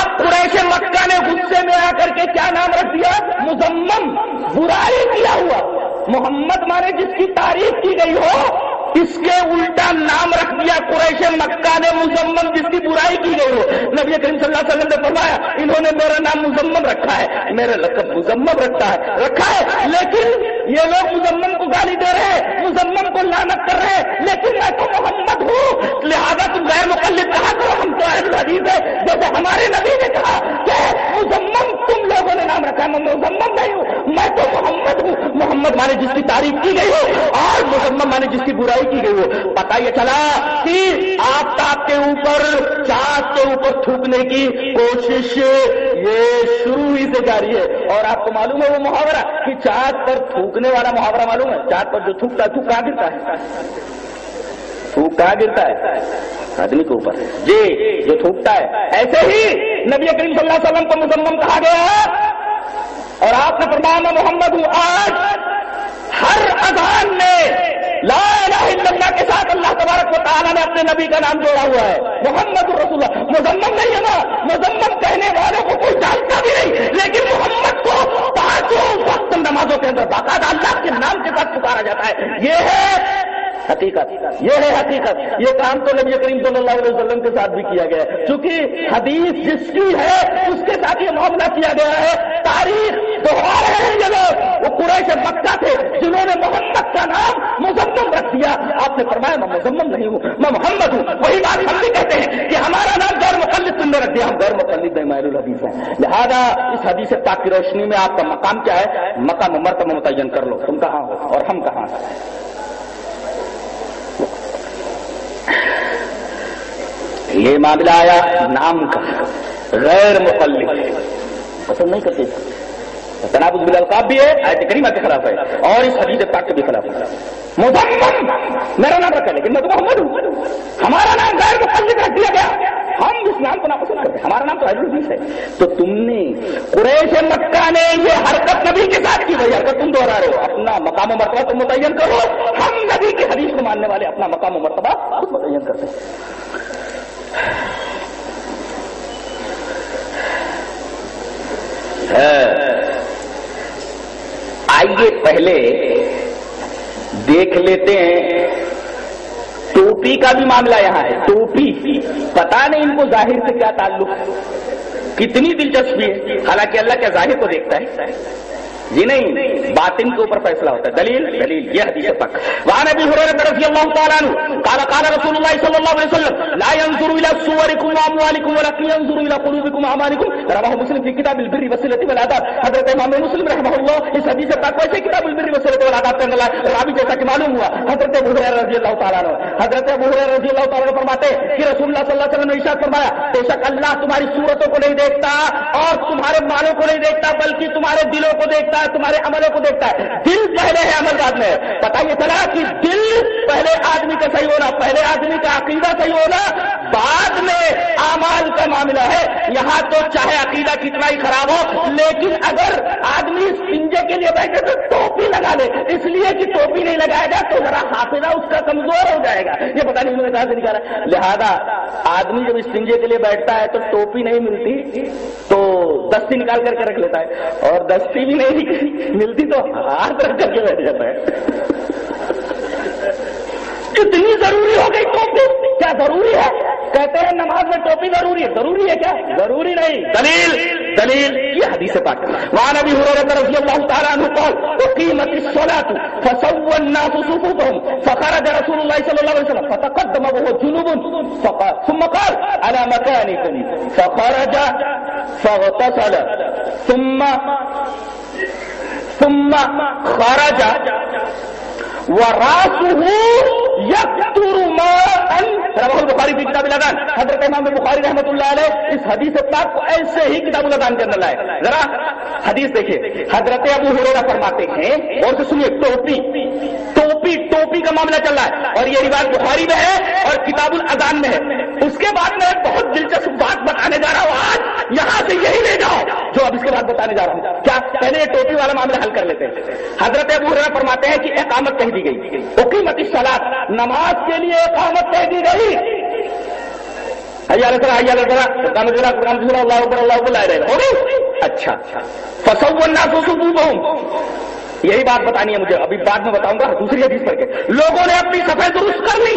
اب قریش مکہ نے غصے میں آ کر کے کیا نام رکھ دیا؟ مزمم برائی کیا ہوا؟ محمد مانے جس کی تعریف کی گئی ہو، اس کے الٹا نام رکھ دیا قریش مکہ نے مزمم جس کی برائی کی گئی ہو۔ نبی کریم صلی اللہ علیہ وسلم نے فرمایا، انہوں نے میرا نام مزمم رکھا ہے۔ میرا لقب مزمم رکھا ہے رکھا ہے، لیکن یہ لوگ مزمم کو گالی دے رہے ہیں مزمم کو لانت کر رہے ہیں۔ لیکن میں تو محمد ہوں۔ لہذا تم غیر مقلد کہا کرو؟ ہم تو اہل حدیث ہے جیسے ہمارے نبی نے کہا کہ مزمم تم لوگوں نے نام رکھا ہے، میں مزمم نہیں ہوں۔ میں تو محمد ہوں۔ محمد مانے جس کی تعریف کی گئی ہو، اور مزمم مانے جس کی برائی کی گئی ہو۔ پتا یہ چلا کہ آفتاب کے اوپر، چاند کے اوپر تھوکنے کی کوشش یہ شروع ہی سے جاری ہے۔ اور آپ کو معلوم ہے وہ محاورہ کہ چاند پر تھوکنے والا محاورہ معلوم ہے؟ چاند پر جو تھوکتا ہے تھوک کہاں گرتا ہے۔ تھوک کہاں گرتا ہے۔ آدمی کے اوپر۔ جی جو تھوکتا ہے۔ ایسے ہی نبی کریم صلی اللہ علیہ وسلم کو مزمم کہا گیا ہے۔ اور آپ نے فرمایا، میں محمد ہوں۔ آج ہر اذان میں لا الہ الا اللہ کے ساتھ اللہ تبارک و تعالیٰ نے اپنے نبی کا نام جوڑا ہوا ہے۔ محمد رسول اللہ۔ مزمم نہیں ہے نا۔ مزمم کہنے والوں کو کوئی جانتا بھی نہیں۔ لیکن محمد کو پانچوں نمازوں کے اندر باقاعدہ اللہ کے نام کے ساتھ پکارا جاتا ہے۔ یہ ہے حقیقت۔ یہ ہے حقیقت۔ یہ کام تو نبی کریم صلی اللہ علیہ وسلم کے ساتھ بھی کیا گیا ہے۔ چونکہ حدیث جس کی ہے، اس کے ساتھ یہ معاملہ کیا گیا ہے۔ تاریخ دوہرا رہے ہیں یہ لوگ وہ قریش مکہ تھے جنہوں نے محمد کا نام مزمم رکھ دیا۔ آپ نے فرمایا، میں مزمم نہیں ہوں، میں محمد ہوں۔ وہی بات ہم بھی کہتے ہیں کہ ہمارا نام غیر مقلد تم نے رکھ دیا۔ ہم غیر مقلد ہے ماہر الحدیث ہیں۔ لہذا اس حدیث پاک کی روشنی میں آپ کا مقام کیا ہے؟ مقام مرتبہ متعین کر لو۔ تم کہاں ہو اور ہم کہاں ہیں؟ یہ معاملہ آیا نام کا غیر مقلد۔ پسند نہیں کرتے تنابز بالالقاب بھی ہے، آیت کریمہ کے خلاف ہے۔ اور اس حدیث پاک کے بھی خلاف ہے۔ مزمم میرا نام رکھا لیکن میں تو محمد ہوں۔ ہمارا نام غیر مقلد رکھ دیا گیا۔ ہم اس نام کو ناپسند کرتے۔ ہیں ہمارا نام تو اہل الحدیث ہے۔ تو تم نے قریش مکہ نے یہ حرکت نبی کے ساتھ کی بھائی حرکت تم دوہرا رہے ہو، اپنا مقام و مرتبہ تم متعین کرو۔ ہم نبی کی حدیث کو ماننے والے اپنا مقام و مرتبہ خود متعین کرتے ہیں۔ آئیے پہلے دیکھ لیتے ہیں۔ ٹوپی کا بھی معاملہ یہاں ہے۔ ٹوپی، پتا نہیں ان کو ظاہر سے کیا تعلق۔ کتنی دلچسپی ہے۔ حالانکہ اللہ کیا ظاہر کو دیکھتا ہے۔ جی نہیں، باطن کے اوپر فیصلہ ہوتا ہے۔ دلیل؟ دلیل، یہ حدیث تک وہاں نبی حریر رضی اللہ تعالیٰ عنہ، قال قال رسول اللہ صلی اللہ علیہ وسلم، لا ينظر الى صوركم واموالكم ولكن ينظر الى قلوبكم واعمالكم رواه مسلم في كتاب البر والصلة والاداب حضرت امام مسلم رحمہ اللہ اس حدیث تک ویسے کتاب البر والصلة والاداب کے اندر راوی جیسا کہ معلوم ہوا، حضرت ابو ہریرہ رضی اللہ تعالیٰ عنہ۔ حضرت ابو ہریرہ رضی اللہ تعالیٰ عنہ فرماتے ہیں کہ رسول اللہ صلی اللہ علیہ وسلم نے ارشاد فرمایا، بے شک اللہ تمہاری صورتوں کو نہیں دیکھتا اور تمہارے مالوں کو نہیں دیکھتا، بلکہ تمہارے دلوں کو دیکھتا۔ ہے تمہارے عملوں کو دیکھتا ہے۔ دل پہلے ہے عمل بعد میں۔ پتا یہ چلا کہ دل پہلے آدمی کا صحیح ہونا، پہلے آدمی کا عقیدہ صحیح ہونا، بعد میں اعمال کا معاملہ ہے۔ یہاں تو چاہے عقیدہ کتنا ہی خراب ہو، لیکن اگر آدمی پنجے کے لیے بیٹھے تو ٹوپی لگا لے۔ اس لیے کہ ٹوپی نہیں لگایا جائے تو ذرا حافظہ اس کا کمزور ہو جائے گا۔ یہ پتا نہیں انہوں نے کہاں سے نکالا۔ لہذا آدمی جب اس پنجے کے لیے بیٹھتا ہے تو ٹوپی نہیں ملتی، تو دستی نکال کر کے رکھ لیتا ہے۔ اور دستی بھی نہیں ملتی تو ہاتھ رکھ کر کے بیٹھ جاتا ہے۔ کتنی ضروری ہو گئی ٹوپی؟ کیا ضروری ہے؟ کہتے ہیں نماز میں ٹوپی ضروری ہے۔ ضروری ہے کیا؟ ضروری نہیں۔ دلیل دلیل۔ یہ حدیث پاک وہاں نبی حرورت رضی اللہ تعالیٰ عنہ قال وقیمت الصلاة فسوى الناس صفوفهم فخرج رسول الله صلى الله عليه وسلم فتقدم وهو جنوب فقال ثم قال على مكانكم؟ فخرج فاغتسل ثم ثم خرج وراسه یک ماء رواه البخاری في کتاب الاذان حضرت امام بخاری رحمۃ اللہ علیہ اس حدیث پاک کو ایسے ہی کتاب الاذان کے اندر لائے۔ ذرا حدیث دیکھیے۔ حضرت ابو ہریرہ فرماتے ہیں اور سے سنیے، ٹوپی۔ ٹوپی ٹوپی کا معاملہ چل رہا ہے۔ اور یہ روایت بخاری میں ہے اور کتاب الاذان میں ہے۔ اس کے بعد میں ایک بہت دلچسپ بات بتانے جا رہا ہوں آج۔ یہاں سے یہی لے جاؤ جو اب اس کے بعد بتانے جا رہا ہوں۔ کیا پہلے یہ ٹوپی والا معاملہ حل کر لیتے ہیں؟ حضرت ابو ہریرہ فرماتے ہیں کہ اقامت کہہ دی گئی۔ حکیمت سلاد نماز کے لیے اقامت کہہ دی گئی اچھا فسو یہی بات بتانی ہے مجھے۔ ابھی بعد میں بتاؤں گا، دوسری حدیث پر کے۔ لوگوں نے اپنی سفید درست کر لی۔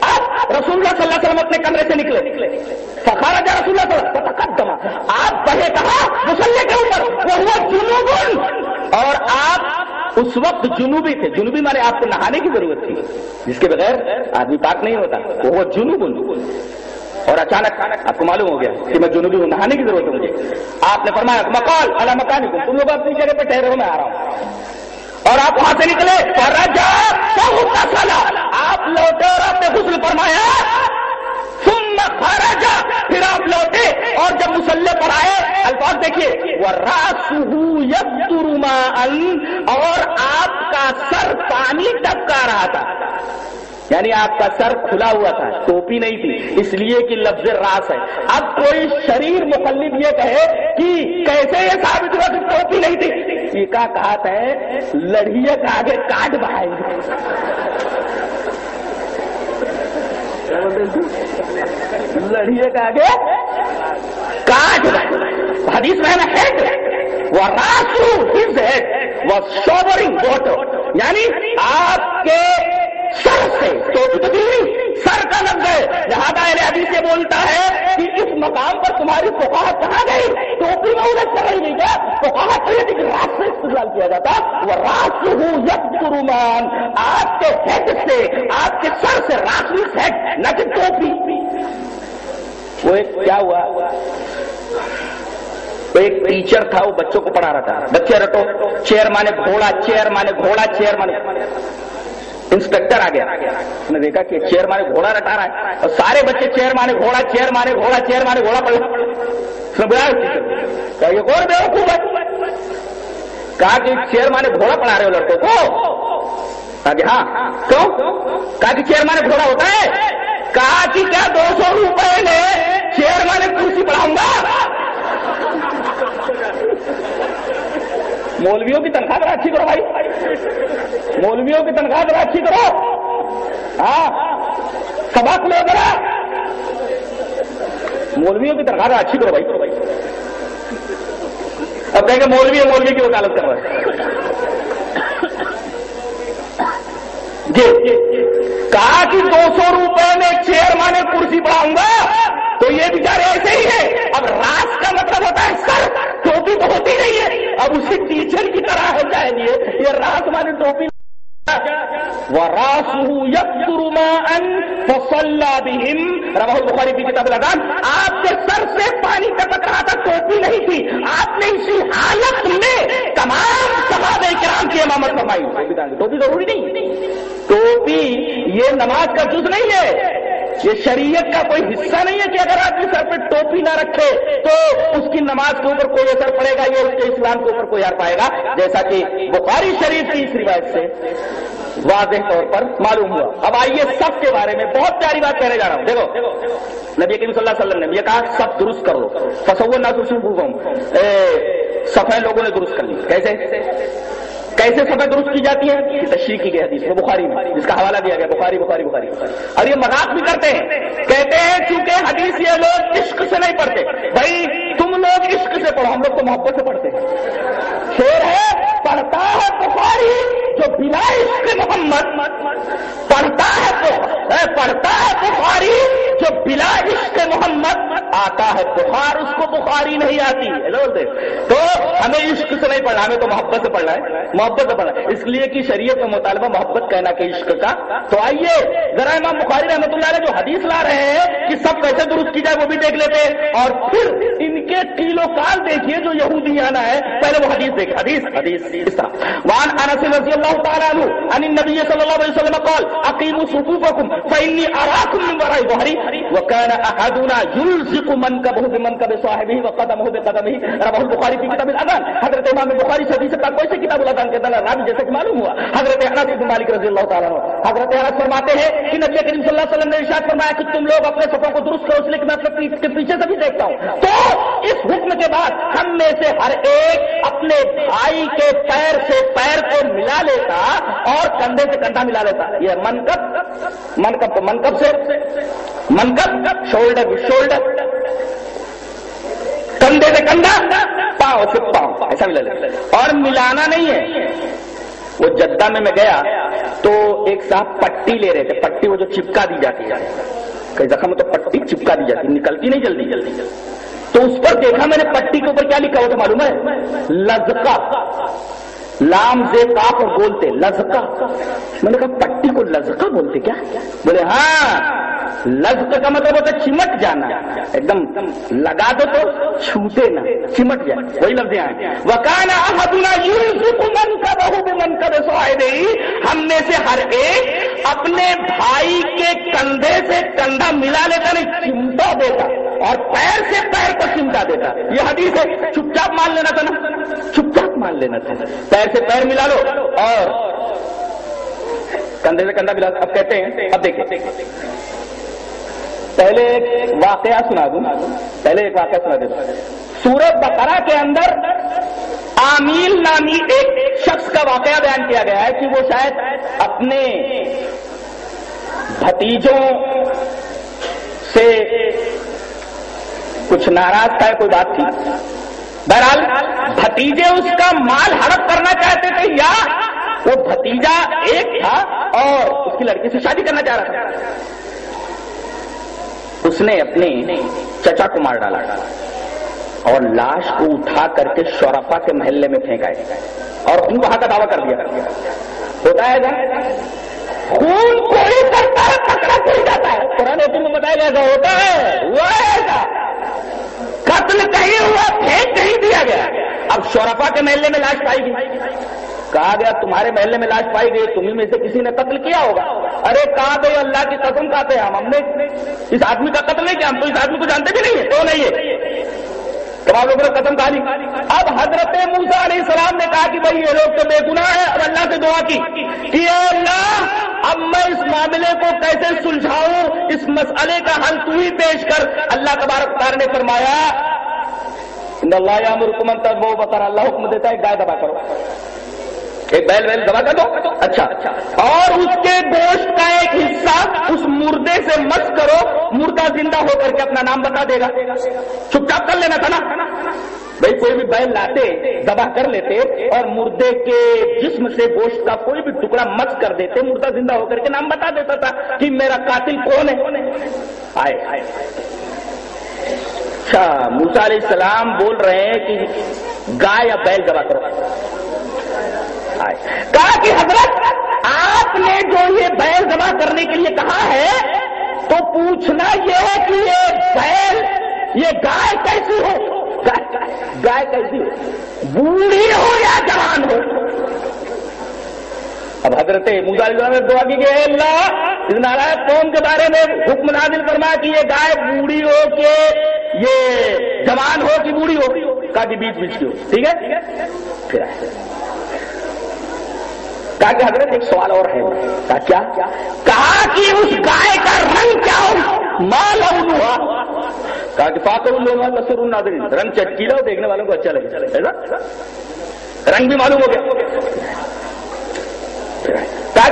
اب رسول اللہ صلی اللہ علیہ وسلم اپنے کمرے سے نکلے۔ فخارا جا رسول اللہ صلی اللہ علیہ وسلم آپ پہلے کہا، مسلح کے اوپر، وہ ہوا جنوب۔ اور آپ اس وقت جنوبی تھے۔ جنوبی مانے آپ کو نہانے کی ضرورت تھی۔ جس کے بغیر آدمی پاک نہیں ہوتا، وہ جنوب۔ اور اچانک آپ کو معلوم ہو گیا کہ میں جنوبی ہوں، نہانے کی ضرورت ہے مجھے۔ آپ نے فرمایا مکال اللہ مکان تم لوگ اپنی جگہ پہ ٹھہرے ہو، میں آ رہا ہوں۔ اور آپ وہاں سے نکلے آپ لوٹے اور آپ نے غسل فرمایا۔ خرجا پھر آپ لوٹے اور جب مسلح پر آئے، الفاظ دیکھیے وہ راس اور آپ کا سر پانی ٹپکا رہا تھا۔ یعنی آپ کا سر کھلا ہوا تھا، ٹوپی نہیں تھی، اس لیے کہ لفظ راس ہے۔ اب کوئی شریر مقلد یہ کہے کہ کیسے یہ ثابت ہوا کہ ٹوپی نہیں تھی؟ یہ کا کہا ہے لڑیے کا آگے کاٹ بہائیں گے لڑیے کا آگے کاٹ حدیث میں ہے ہیڈ وہ راسو ہز ہیڈ وہ سوبرنگ واٹر یعنی آپ کے سر سے ٹوپی تو دلی، سر کا لفظ ہے لہٰذا حدیث سے بولتا ہے کہ اس مقام پر تمہاری فقاحت کہاں گئی۔ ٹوپی میں انہیں چڑھ نہیں گیا۔ فقاحت یہ تھی کہ رات سے استعمال کیا جاتا۔ وہ رات ہوں یک قرمان آپ کے ہیڈ سے، آپ کے سر سے راسمی ہیڈ، نہ کہ ٹوپی۔ وہ ایک کیا ہوا؟ ایک ٹیچر تھا، وہ بچوں کو پڑھا رہا تھا۔ بچے رٹو چیئر مانے گھوڑا چیئر مانے گھوڑا چیئر مانے انسپیکٹر آ گیا۔ اس نے دیکھا کہ چیئر مانے گھوڑا رٹا رہا ہے۔ اور سارے بچے چیئر مانے گھوڑا چیئر مانے گھوڑا چیئر مانے گھوڑا پڑھ اس نے بلایا یہ کون بے وقوف ہے؟ کہا کہ چیئر مانے گھوڑا پڑھا رہے ہو لڑکوں کو۔ کہا کہ ہاں۔ کیوں؟ کہا کہ چیئر مانے گھوڑا ہوتا ہے۔ کہا کہ کیا دو سو روپئے میں چیئر مانے کرسی پڑھاؤں گا؟ مولویوں کی تنخواہ ذرا اچھی کرو بھائی۔ مولویوں کی تنخواہ ذرا اچھی کرو۔ ہاں۔ سبق لے ذرا۔ مولویوں کی تنخواہ اچھی کرو بھائی۔ اب کہیں گے مولوی ہے، مولوی کی وکالت کر رہا ہے۔ جی کہا کہ دو سو روپے میں چیئر مانے کرسی بڑھاؤں گا۔ تو یہ بیچارے ایسے ہی ہے اب راس کا مطلب ہوتا ہے سر ٹوپی تو ہوتی نہیں ہے۔ اب اسی ٹیچر کی طرح ہو جائیں گے یہ راس مانے ٹوپی بخاری کی کتاب لگان۔ آپ کے سر سے پانی ٹپک رہا تھا ٹوپی نہیں تھی۔ آپ نے اسی حالت میں تمام صحابہ کرام کی امامت فرمائی۔ ٹوپی ضروری نہیں۔ ٹوپی یہ نماز کا جز نہیں ہے۔ یہ شریعت کا کوئی حصہ نہیں ہے کہ اگر آدمی سر پہ ٹوپی نہ رکھے تو اس کی نماز کے اوپر کوئی اثر پڑے گا یا اس کے اسلام کے اوپر کوئی اثر پائے گا؟ جیسا کہ بخاری شریف کی اس روایت سے واضح طور پر معلوم ہوا۔ اب آئیے سب کے بارے میں بہت پیاری بات کہنے جا رہا ہوں۔ دیکھو، نبی کریم صلی اللہ علیہ وسلم نے یہ کہا، سب درست کرو فسو نہ سفید لوگوں نے درست کر لی کیسے؟ کیسے سفید درست کی جاتی ہے؟ تشریح کی گئی حدیث میں بخاری میں، جس کا حوالہ دیا گیا، بخاری بخاری بخاری۔ اور یہ مذاق بھی کرتے ہیں۔ کہتے ہیں، چونکہ حدیث یہ لوگ عشق سے نہیں پڑھتے۔ بھائی، تم لوگ عشق سے پڑھو، ہم لوگ تو محبت سے پڑھتے ہیں۔ شیر ہے، پڑھتا ہے بخاری جو بلا عشق محمد۔ پڑھتا ہے پڑھتا ہے بخاری جو بلا عشق محمد آتا ہے، بخار اس کو بخاری نہیں آتی۔ تو ہمیں عشق سے نہیں پڑھنا، ہمیں تو محبت سے پڑھنا ہے۔ محبت سے پڑھنا ہے۔ اس لیے کہ شریعت میں مطالبہ محبت کہنا کہ عشق کا۔ تو آئیے، ذرا امام بخاری رحمۃ اللہ علیہ جو حدیث لا رہے ہیں کہ سب کیسے درست کی جائے وہ بھی دیکھ لیتے۔ اور پھر ان کے کیلو کال دیکھیے جو یہودی آنا ہے پہلے وہ حدیث دیکھے حدیث حدیث وان انس رضی اللہ تعالیٰ عنہ ان النبی صلی اللہ علیہ وسلم قال، اقیموا صفوفکم فانی اراکم من وراء ظهری وكان احدنا يلزق منكبه بمنكب صاحبه وقدمه بقدمه. رواه البخاری في كتاب الاذان حضرت امام بخاری سے حدیث پاک کوئی کتاب الاذان کے اندر راوی جیسے کہ معلوم ہوا حضرت انس بن مالک رضی اللہ تعالیٰ عنہ حضرت انس فرماتے ہیں کہ نبی کریم صلی اللہ علیہ وسلم نے ارشاد فرمایا کہ تم لوگ اپنے صفوں کو درست کرو، اس لیے کہ میں اپنے کے پیچھے سے بھی دیکھتا ہوں۔ تو اس حکم کے بعد ہم میں سے ہر ایک اپنے بھائی کے پیر سے پیر کو ملا لیتا اور کندھے سے کندھا ملا لیتا۔ یہ منکب منکب تو منکب سے۔ منکب شولڈر شولڈر کندھے سے کندھا پاؤں سے پاؤں ایسا ملا لیتا اور ملانا نہیں ہے وہ جدہ میں میں گیا تو ایک صاحب پٹی لے رہے تھے پٹی وہ جو چپکا دی جاتی ہے کئی زخم تو پٹی چپکا دی جاتی نکلتی نہیں جلدی جلدی تو اس پر دیکھا میں نے پٹی کے اوپر کیا لکھا ہوتا معلوم ہے لذکا لام سے کاف بولتے لذکا میں نے کہا، پٹی کو لذکا بولتے کیا؟ بولے ہاں لذک کا مطلب ہوتا ہے چمٹ جانا۔ ایک دم لگا دو تو چھوٹے نہ، چمٹ جائے۔ وہی لفظ آئے۔ وکانا من کا بہو من کا ہم میں سے ہر ایک اپنے بھائی کے کندھے سے کندھا ملا لیتا نہیں، چمٹا دیتا۔ اور پیر سے پیر کو چمٹا دیتا۔ یہ حدیث ہے، چپ چاپ مان لینا تھا نا۔ چپ چاپ مان لینا تھا۔ پیر سے پیر ملا لو اور کندھے سے کندھا ملا اب کہتے ہیں، اب دیکھیں۔ پہلے ایک واقعہ سنا دوں۔ پہلے ایک واقعہ سنا دوں۔ سورت بقرہ کے اندر آمیل نامی ایک شخص کا واقعہ بیان کیا گیا ہے کہ وہ شاید اپنے بھتیجوں سے کچھ ناراض تھا کوئی بات تھی۔ بہرحال بھتیجے اس کا مال ہڑپ کرنا چاہتے تھے یا وہ بھتیجا ایک تھا اور اس کی لڑکی سے شادی کرنا چاہ رہا تھا؟ اس نے اپنے چچا کو مار ڈالا اور لاش کو اٹھا کر کے شورفا کے محلے میں پھینکائے اور خون وہاں کا دعویٰ کر دیا ہوتا ہے خون کوئی کرتا ہے پکڑا کوئی جاتا ہے۔ پرانے تم بتایا گیا ہوتا ہے، ہوا ہے کہیں ہوا پھینک کہیں دیا گیا۔ اب شورفا کے محلے میں لاش پائی گئی۔ کہا گیا، تمہارے محلے میں لاش پائی گئی، تمہیں میں سے کسی نے قتل کیا ہوگا؟ ارے، کہا گئی اللہ کی قسم کہتے ہیں ہم ہم نے اس آدمی کا قتل نہیں کیا، ہم تو اس آدمی کو جانتے بھی نہیں ہے تو نہیں ہے تمام لوگوں نے قدم کہا اب حضرت موسا علیہ السلام نے کہا کہ بھائی، یہ لوگ تو بے گنا ہے اب اللہ سے دعا کی۔ کہ اللہ، اب میں اس معاملے کو کیسے سلجھاؤں؟ اس مسئلے کا حل تو ہی پیش کر۔ اللہ تبارک نے فرمایا اللہ مرکمن تک وہ بتا اللہ حکم دیتا ہے، گائے دبا کرو۔ ایک بیل ویل دبا کر دو۔ اچھا۔ اور اس کے گوشت کا ایک حصہ اس مردے سے مس کرو، مردہ زندہ ہو کر کے اپنا نام بتا دے گا۔ چپ چاپ کر لینا تھا نا۔ بھائی، کوئی بھی بیل لاتے، دبا کر لیتے اور مردے کے جسم سے گوشت کا کوئی بھی ٹکڑا مس کر دیتے، مردہ زندہ ہو کر کے نام بتا دیتا تھا کہ میرا قاتل کون ہے؟ آئے آئے۔ اچھا موسا علیہ السلام بول رہے ہیں کہ گائے یا بیل دبا کرو۔ کہا کہ حضرت، آپ نے جو یہ بیل دبا کرنے کے لیے کہا ہے، تو پوچھنا یہ ہے کہ یہ بیل، یہ گائے کیسی ہو؟ گائے کیسی ہو؟ بوڑھی ہو یا جوان ہو؟ اب حضرت موسا علیہ السلام نے دعا کی کہ اے اللہ، اس نارائن قوم کے بارے میں حکم نازل فرما کہ یہ گائے بوڑھی ہو کہ یہ جوان ہو کہ بوڑھی ہو، کہا کہ بیچ بیچ کی ہو۔ ٹھیک ہے؟ پھر آئے۔ کہا کہ حضرت ایک سوال اور ہے۔ کہا کیا؟ کہا کہ اس گائے کا رنگ کیا ہو؟ مال ہوا کہا کہ فاقر لوگ سر ناظرین رنگ چٹکیلا دیکھنے والوں کو اچھا لگے۔ ایسا؟ رنگ بھی معلوم ہو گیا۔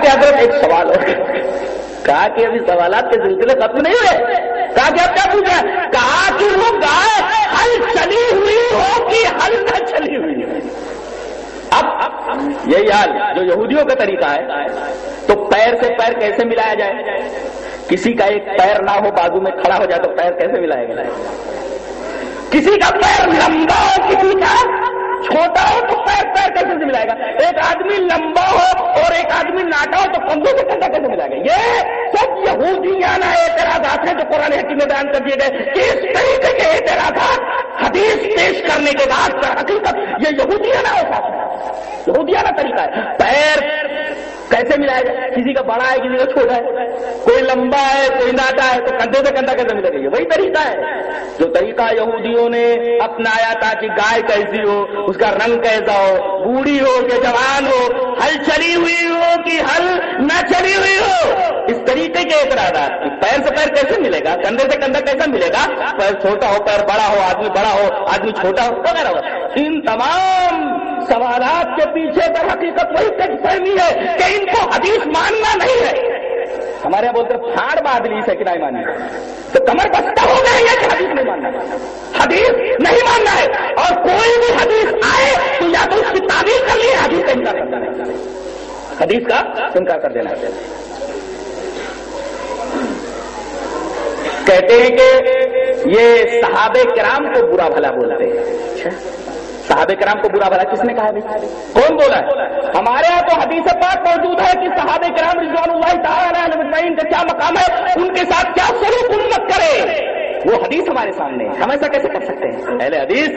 کہ حضرت ایک سوال اور کہا کہ ابھی سوالات کے سلسلے ختم نہیں ہوئے، کہا کہ اب کیا پوچھا کہا کہ وہ گائے ہل چلی ہوئی ہو کہ ہل نہ چلی ہوئی۔ ہو اب یہی حال جو یہودیوں کا طریقہ ہے، تو پیر سے پیر کیسے ملایا جائے؟ کسی کا ایک پیر نہ ہو، بازو میں کھڑا ہو جائے تو پیر کیسے ملایا گیا کسی کا پیر لمبا ہو کسی کا چھوٹا ہو تو کیسے سے ملائے گا؟ ایک آدمی لمبا ہو اور ایک آدمی ناٹا ہو تو کندھوں سے کندھا کیسے ملائے گا؟ یہ سب یہودیانہ اعتراضات ہیں جو قرآن حکیم میں بیان کر دیے گئے۔ کہ اس طریقے کے اعتراضات؟ حدیث پیش کرنے کے بعد حقیقت یہ یہودیانہ احساس ہے۔ یہودیانہ طریقہ ہے۔ پیر کیسے ملائے گا کسی کا بڑا ہے، کسی کا چھوٹا ہے۔ کوئی لمبا ہے، کوئی ناٹا ہے، تو کندھے سے کندھا کیسے ملے گا یہ وہی طریقہ ہے۔ جو طریقہ یہودیوں نے اپنایا تھا کہ گائے کیسی ہو، اس کا رنگ کیسا ہو، بوڑھی ہو، کہ جوان ہو، ہل چلی ہوئی ہو کہ ہل نہ چلی ہوئی ہو۔ اس طریقے کے اعتراضات پیر سے پیر کیسے ملے گا؟ کندھے سے کندھا کیسے ملے گا؟ پیر چھوٹا ہو، پیر بڑا ہو، آدمی بڑا ہو، آدمی چھوٹا ہو، وغیرہ ان تمام سوالات کے پیچھے در حقیقت وہی تک فہمی ہے کہ ان کو حدیث ماننا نہیں ہے۔ ہمارے یہاں بولتے پھاڑ بادلی سے کہ نہیں ماننا تو کمر بستہ ہو گئے یہ کہ حدیث نہیں ماننا حدیث نہیں ماننا ہے۔ اور کوئی بھی حدیث آئے تو یا تو اس کی تعبیر کر لیے حدیث کا انکار کرنا ہے۔ حدیث کا انکار کر دینا ہے۔ کہتے ہیں کہ یہ صحابہ کرام کو برا بھلا بولتے ہیں۔ صحابہ کرام کو برا بھلا کس نے کہا ہے کون بولا ہے؟ ہمارے یہاں تو حدیث پاک موجود ہے کہ صحابہ کرام رضوان اللہ تعالیٰ کا کیا مقام ہے؟ ان کے ساتھ کیا سلوک امت کرے؟ وہ حدیث ہمارے سامنے ہے۔ ہم ایسا کیسے کر سکتے ہیں؟ پہلے حدیث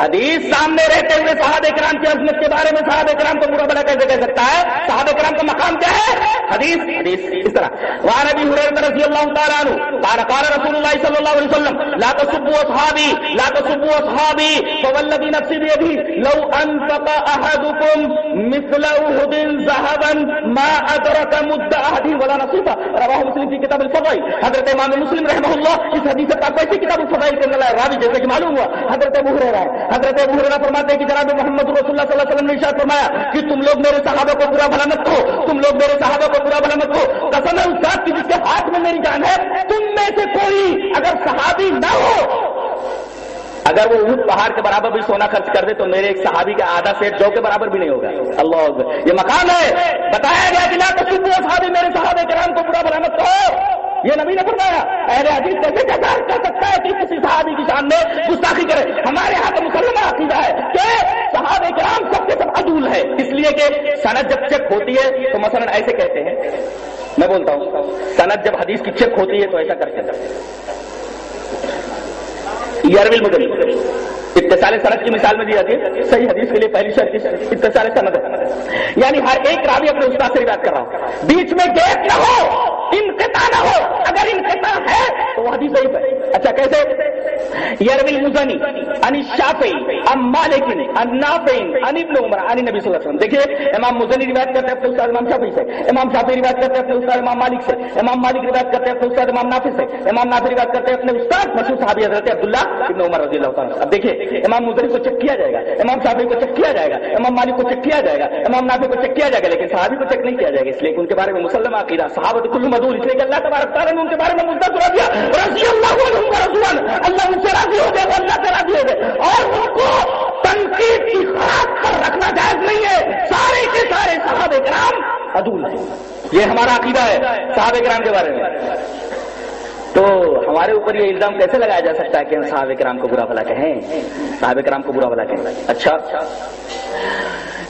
حدیث سامنے رہتے ہوئے صحابہ کرام کی عظمت کے بارے میں صحابہ کرام کو برا بھلا کیسے کہہ سکتا ہے؟ صحابہ کرام کا مقام کیا ہے؟ حدیث حدیث، اس طرح۔ وہاں نبی حریرہ رضی اللہ تعالیٰ عنہ، قال قال رسول اللہ صلی اللہ علیہ وسلم، لا تسبوا اصحابي لا تسبوا اصحابي فوالذي نفسي بيده لو انفق احدكم مثل احد ذهبا ما ادرك مد احد ولا نصيبا رواه مسلم في كتاب الفضائل۔ حضرت امام مسلم رحمہ اللہ اس حدیث پاک کو ایسی کتاب الفضائل کے اندر راوی جیسے کہ معلوم ہوا، حضرت ابو ہریرہ ہے۔ حضرت ابو ہریرہ فرماتے ہیں کہ جناب محمد رسول اللہ صلی اللہ علیہ وسلم نے ارشاد فرمایا کہ تم لوگ میرے صحابہ کو برا بھلا مت کہو، تم لوگ میرے صحابہ کو برا بھلا مت کہو۔ قسم ہے اس ذات کی جس کے ہاتھ میں میری جان ہے، تم میں سے کوئی اگر صحابی نہ ہو اگر وہ اونٹ پہاڑ کے برابر بھی سونا خرچ کر دے تو میرے ایک صحابی کا آدھا سیٹ جو کے برابر بھی نہیں ہوگا۔ اللہ اکبر۔ یہ مقام ہے۔ بتایا گیا کہ لا تصب صحابی میرے صحابہ کرام کو برا بھلا مت کہو یہ نبی نے فرمایا، اہل حدیث کیسے جزار کر سکتا ہے کہ کسی صحابی کی شان میں گستاخی کرے؟ ہمارے ہاتھ مسلمہ عقیدہ ہے کہ صحابہ کرام سب کے سب عدول ہے اس لیے کہ صنعت جب چیک ہوتی ہے تو مثلا ایسے کہتے ہیں، میں بولتا ہوں صنعت جب حدیث کی چیک ہوتی ہے تو ایسا کرتے ہیں۔ یارویں مدنی۔ اتصال صنعت کی مثال میں دی جاتی ہے۔ صحیح حدیث کے لیے پہلی شرط اتصال صنعت ہے یعنی ہر ایک راوی اپنے استاد سے بات کر رہا ہوں۔ بیچ میں گیپ نہ ہو، انقطاع نہ ہو۔ اگر انقطاع ہے تو وہ حدیث صحیح ہے۔ اچھا کیسے؟ يروي المزني عن الشافعي عن مالك عن نافع، عن ابن عمر، عن النبي صلی اللہ علیہ وسلم۔ دیکھیے، امام مزنی روایت کرتے ہیں، اپنے استاد امام شافعی سے۔ امام شافعی روایت کرتے ہیں، اپنے استاد امام مالک سے۔ امام مالک روایت کرتے ہیں، اپنے استاد امام نافع سے۔ امام نافع روایت کرتے ہیں، اپنے استاد مشہور صحابی حضرت عبداللہ ابن عمر رضی اللہ تعالیٰ اب دیکھیے امام مزنی کو چیک کیا جائے گا، امام شافعی کو چیک کیا جائے گا، امام مالک کو چیک کیا جائے گا، امام نافع کو چیک کیا جائے گا، لیکن صحابی کو چیک نہیں کیا جائے گا، اس لیے کہ ان کے بارے میں مسلم عقیدہ صحابت کل مدور، اس لیے کہ اللہ تبارک تعالیٰ نے ان کے بارے میں مدد کرا دیا رضی اللہ عنہم و اللہ ان سے راضی ہو گئے اللہ سے راضی ہو گئے، اور ان کو تنقید کی خاص پر رکھنا جائز نہیں ہے۔ سارے کے سارے صحابہ کرام عدول ہیں یہ ہمارا عقیدہ ہے، صحابہ کرام کے بارے میں۔ تو ہمارے اوپر یہ الزام کیسے لگایا جا سکتا ہے کہ ہم صحابہ کرام کو برا بھلا کہیں؟ صحابہ کرام کو برا بھلا کہیں؟ اچھا۔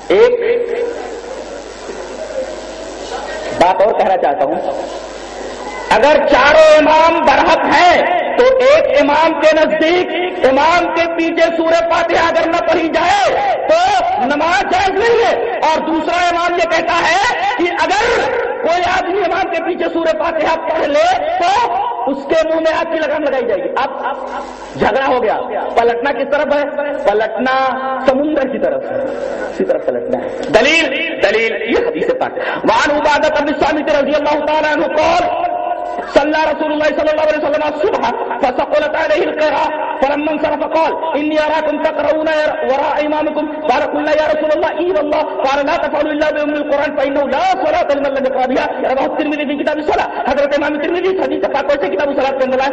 ایک بات اور کہنا چاہتا ہوں۔ اگر چاروں امام برحق ہیں، تو ایک امام کے نزدیک، امام کے پیچھے سورہ فاتحہ اگر نہ پڑھی جائے، تو نماز جائز نہیں ہے۔ اور دوسرا امام یہ کہتا ہے کہ اگر کوئی آدمی امام کے پیچھے سورہ فاتحہ پڑھ لے، تو اس کے منہ میں آپ کی لگام لگائی جائے گی۔ اب جھگڑا ہو گیا۔ پلٹنا کس طرف ہے؟ پلٹنا سمندر کی طرف ہے۔ اسی طرف پلٹنا ہے۔ دلیل دلیل یہ حدیث پاک وان عبادت ابن سامت رضی اللہ تعالیٰ عنہ قول صلى رسول الله صلى الله عليه وسلم الصبح فثقلت عليه القراءة، فلما انصرف قال، إني أراكم تقرؤون وراء إمامكم. قال قلنا يا رسول الله إي والله قال، لا تفعلوا إلا بأم القرآن، فإنه لا صلاة لمن لم يقرأ بها. رواه الترمذي في كتاب الصلاة. حضرت امام ترمذی حدیث پاک سے کتاب الصلاة کے اندر ہے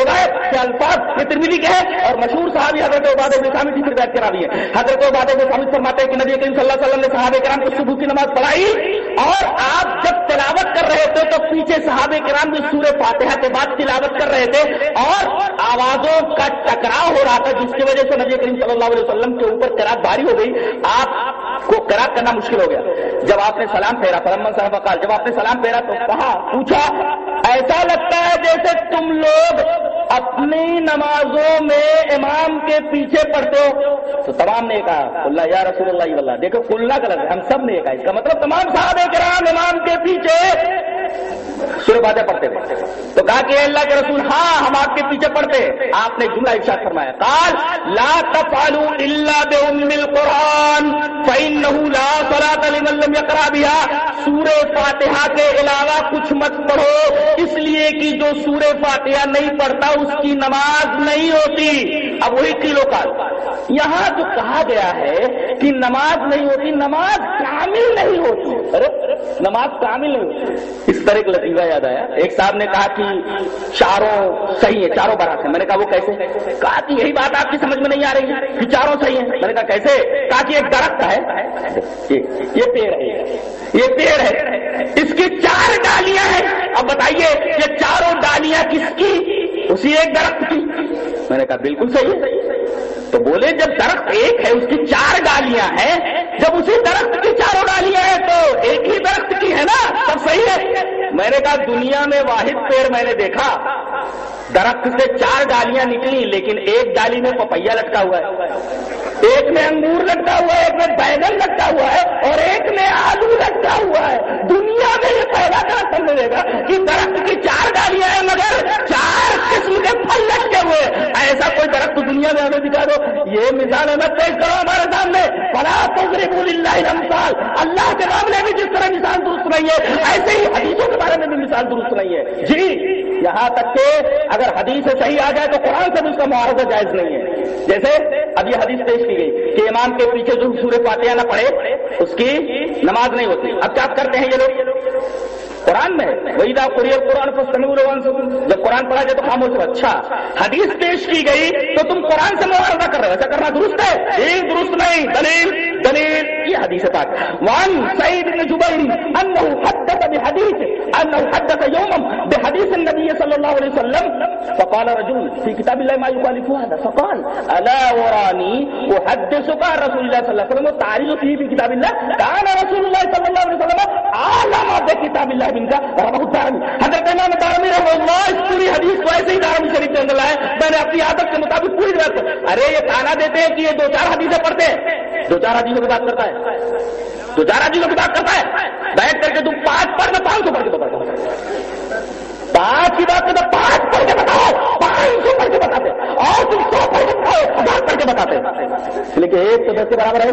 روایت کے الفاظ یہ ترمذی کے ہیں، اور مشہور صحابی حضرت عبادہ بن سامت کی روایت کرا دی ہے حضرت عبادہ بن سامت فرماتے ہیں کہ نبی کریم صلی اللہ علیہ وسلم نے صحابہ کرام کو صبح کی نماز پڑھائی، اور آپ جب تلاوت کر رہے تھے تو پیچھے صحابہ کرام جو سورہ فاتحہ کے بعد تلاوت کر رہے تھے اور آوازوں کا ٹکراؤ ہو رہا تھا، جس کی وجہ سے نبی کریم صلی اللہ علیہ وسلم کے اوپر کراط بھاری ہو گئی، آپ کو کراط کرنا مشکل ہو گیا۔ جب آپ نے سلام پھیرا فرمن صاحب قال جب آپ نے سلام پھیرا تو کہا، پوچھا، ایسا لگتا ہے جیسے تم لوگ اپنی نمازوں میں امام کے پیچھے پڑھتے ہو۔ تو تمام نے کہا اللہ یا رسول اللہ اللہ، دیکھو کلنا غلط ہے، ہم سب نے کہا۔ اس کا مطلب تمام صحابہ کرام امام کے پیچھے سر باتیں پڑھتے تھے تو کہا کہ اللہ کے رسول ہاں ہم آپ کے پیچھے پڑھتے ہیں۔ آپ نے جملہ ارشاد فرمایا۔ قال، لا تفعلوا الا بام القران فانه لا صلاه لمن لم يقرا بها۔ سورہ فاتحہ کے علاوہ کچھ مت پڑھو۔ اس لیے کہ جو سورہ فاتحہ نہیں پڑھتا، اس کی نماز نہیں ہوتی۔ اب وہی کلو کا یہاں جو کہا گیا ہے کہ نماز نہیں ہوتی، نماز کامل نہیں ہوتی۔ ارے، نماز کامل نہیں ہوتی۔ اس طرح کا یاد آیا؟ ایک صاحب نے کہا کہ چاروں صحیح ہے چاروں برات ہیں۔ میں نے کہا، وہ کیسے؟ کہا کہ یہی بات آپ کی سمجھ میں نہیں آ رہی ہے کہ چاروں صحیح ہیں۔ میں نے کہا، کیسے؟ کہا کہ ایک درخت ہے۔ یہ پیڑ ہے۔ یہ پیڑ ہے۔ اس کی چار ڈالیاں ہیں۔ اب بتائیے، یہ چاروں ڈالیاں کس کی؟ اسی ایک درخت کی۔ میں نے کہا، بالکل صحیح ہے۔ تو بولے جب درخت ایک ہے، اس کی چار ڈالیاں ہیں۔ جب اسی درخت کی چاروں ڈالیاں ہیں تو ایک ہی درخت کی ہے نا؟ سب صحیح ہے؟ میں نے کہا دنیا میں واحد پیڑ میں نے دیکھا۔ درخت سے چار ڈالیاں نکلی، لیکن ایک ڈالی میں پپیا لٹکا ہوا ہے۔ ایک میں انگور لٹکا ہوا ہے، ایک میں بیگن لٹکا ہوا ہے اور ایک میں آلو لٹکا ہوا ہے۔ دنیا میں یہ پیدا کرا کر ملے گا کہ درخت کی چار ڈالیاں ہیں مگر چار قسم کے پھل لٹکے ہوئے۔ ایسا کوئی درخت دنیا میں ہمیں دکھا دو۔ یہ مثال ہمیں پیش کرو ہمارے سامنے۔ بڑا تجرب اللہ مثال اللہ کے معاملے میں جس طرح مثال درست نہیں ہے، ایسے ہی حدیثوں کے بارے میں بھی مثال درست نہیں ہے۔ جی یہاں تک کہ اگر حدیث صحیح آ جائے تو قرآن سے بھی اس کا معاوضہ جائز نہیں ہے۔ جیسے اب یہ حدیث پیش دی گئی کہ امام کے پیچھے جو سورہ فاتحہ نہ پڑھے، اس کی نماز نہیں ہوتی۔ اب کیا کرتے ہیں یہ لوگ؟ قرآن میں وہی دا قریب قرآن جب قرآن پڑھا جائے تو خاموش ہو اچھا حدیث پیش کی گئی تو تم قرآن سے معاوضہ کر رہے ہو۔ ایسا کرنا درست ہے؟ یہ درست نہیں۔ دلیل دلیل، یہ حدیث پاک۔ وان سعید بن جبیر انه حدث بحديث انه حدث يوما بحديث النبي صلى الله عليه وسلم، فقال رجل في كتاب الله ما يخالف هذا، فقال الا وراني احدثك عن رسول الله صلى الله عليه وسلم تعريض فيه في كتاب الله كان رسول الله صلى الله عليه وسلم عالم بكتاب الله من کا رواه الدارمي حضرت امام دارمی رحمہ اللہ اس پوری حدیث کو ایسے ہی دارمی شریف کے اندر لائے میں نے اپنی عادت کے مطابق پوری روایت ارے، یہ تانا دیتے ہیں کہ یہ دو چار حدیثیں پڑھتے ہیں۔ دو چار حدیثوں کی بات کرتا ہے۔ دو چار حدیثوں کی بات کرتا ہے۔ بیٹھ کر کے تم پانچ پڑھ میں پانچ سو پڑھ کے تو پڑھتا پانچ کی بات کرتا پانچ پڑھ کے بتاؤ۔ پانچ سو پڑھ کے بتاتے۔ اور تم ہزار پڑھ کے بتاتے۔ لیکن ایک تو دس کے برابر ہے،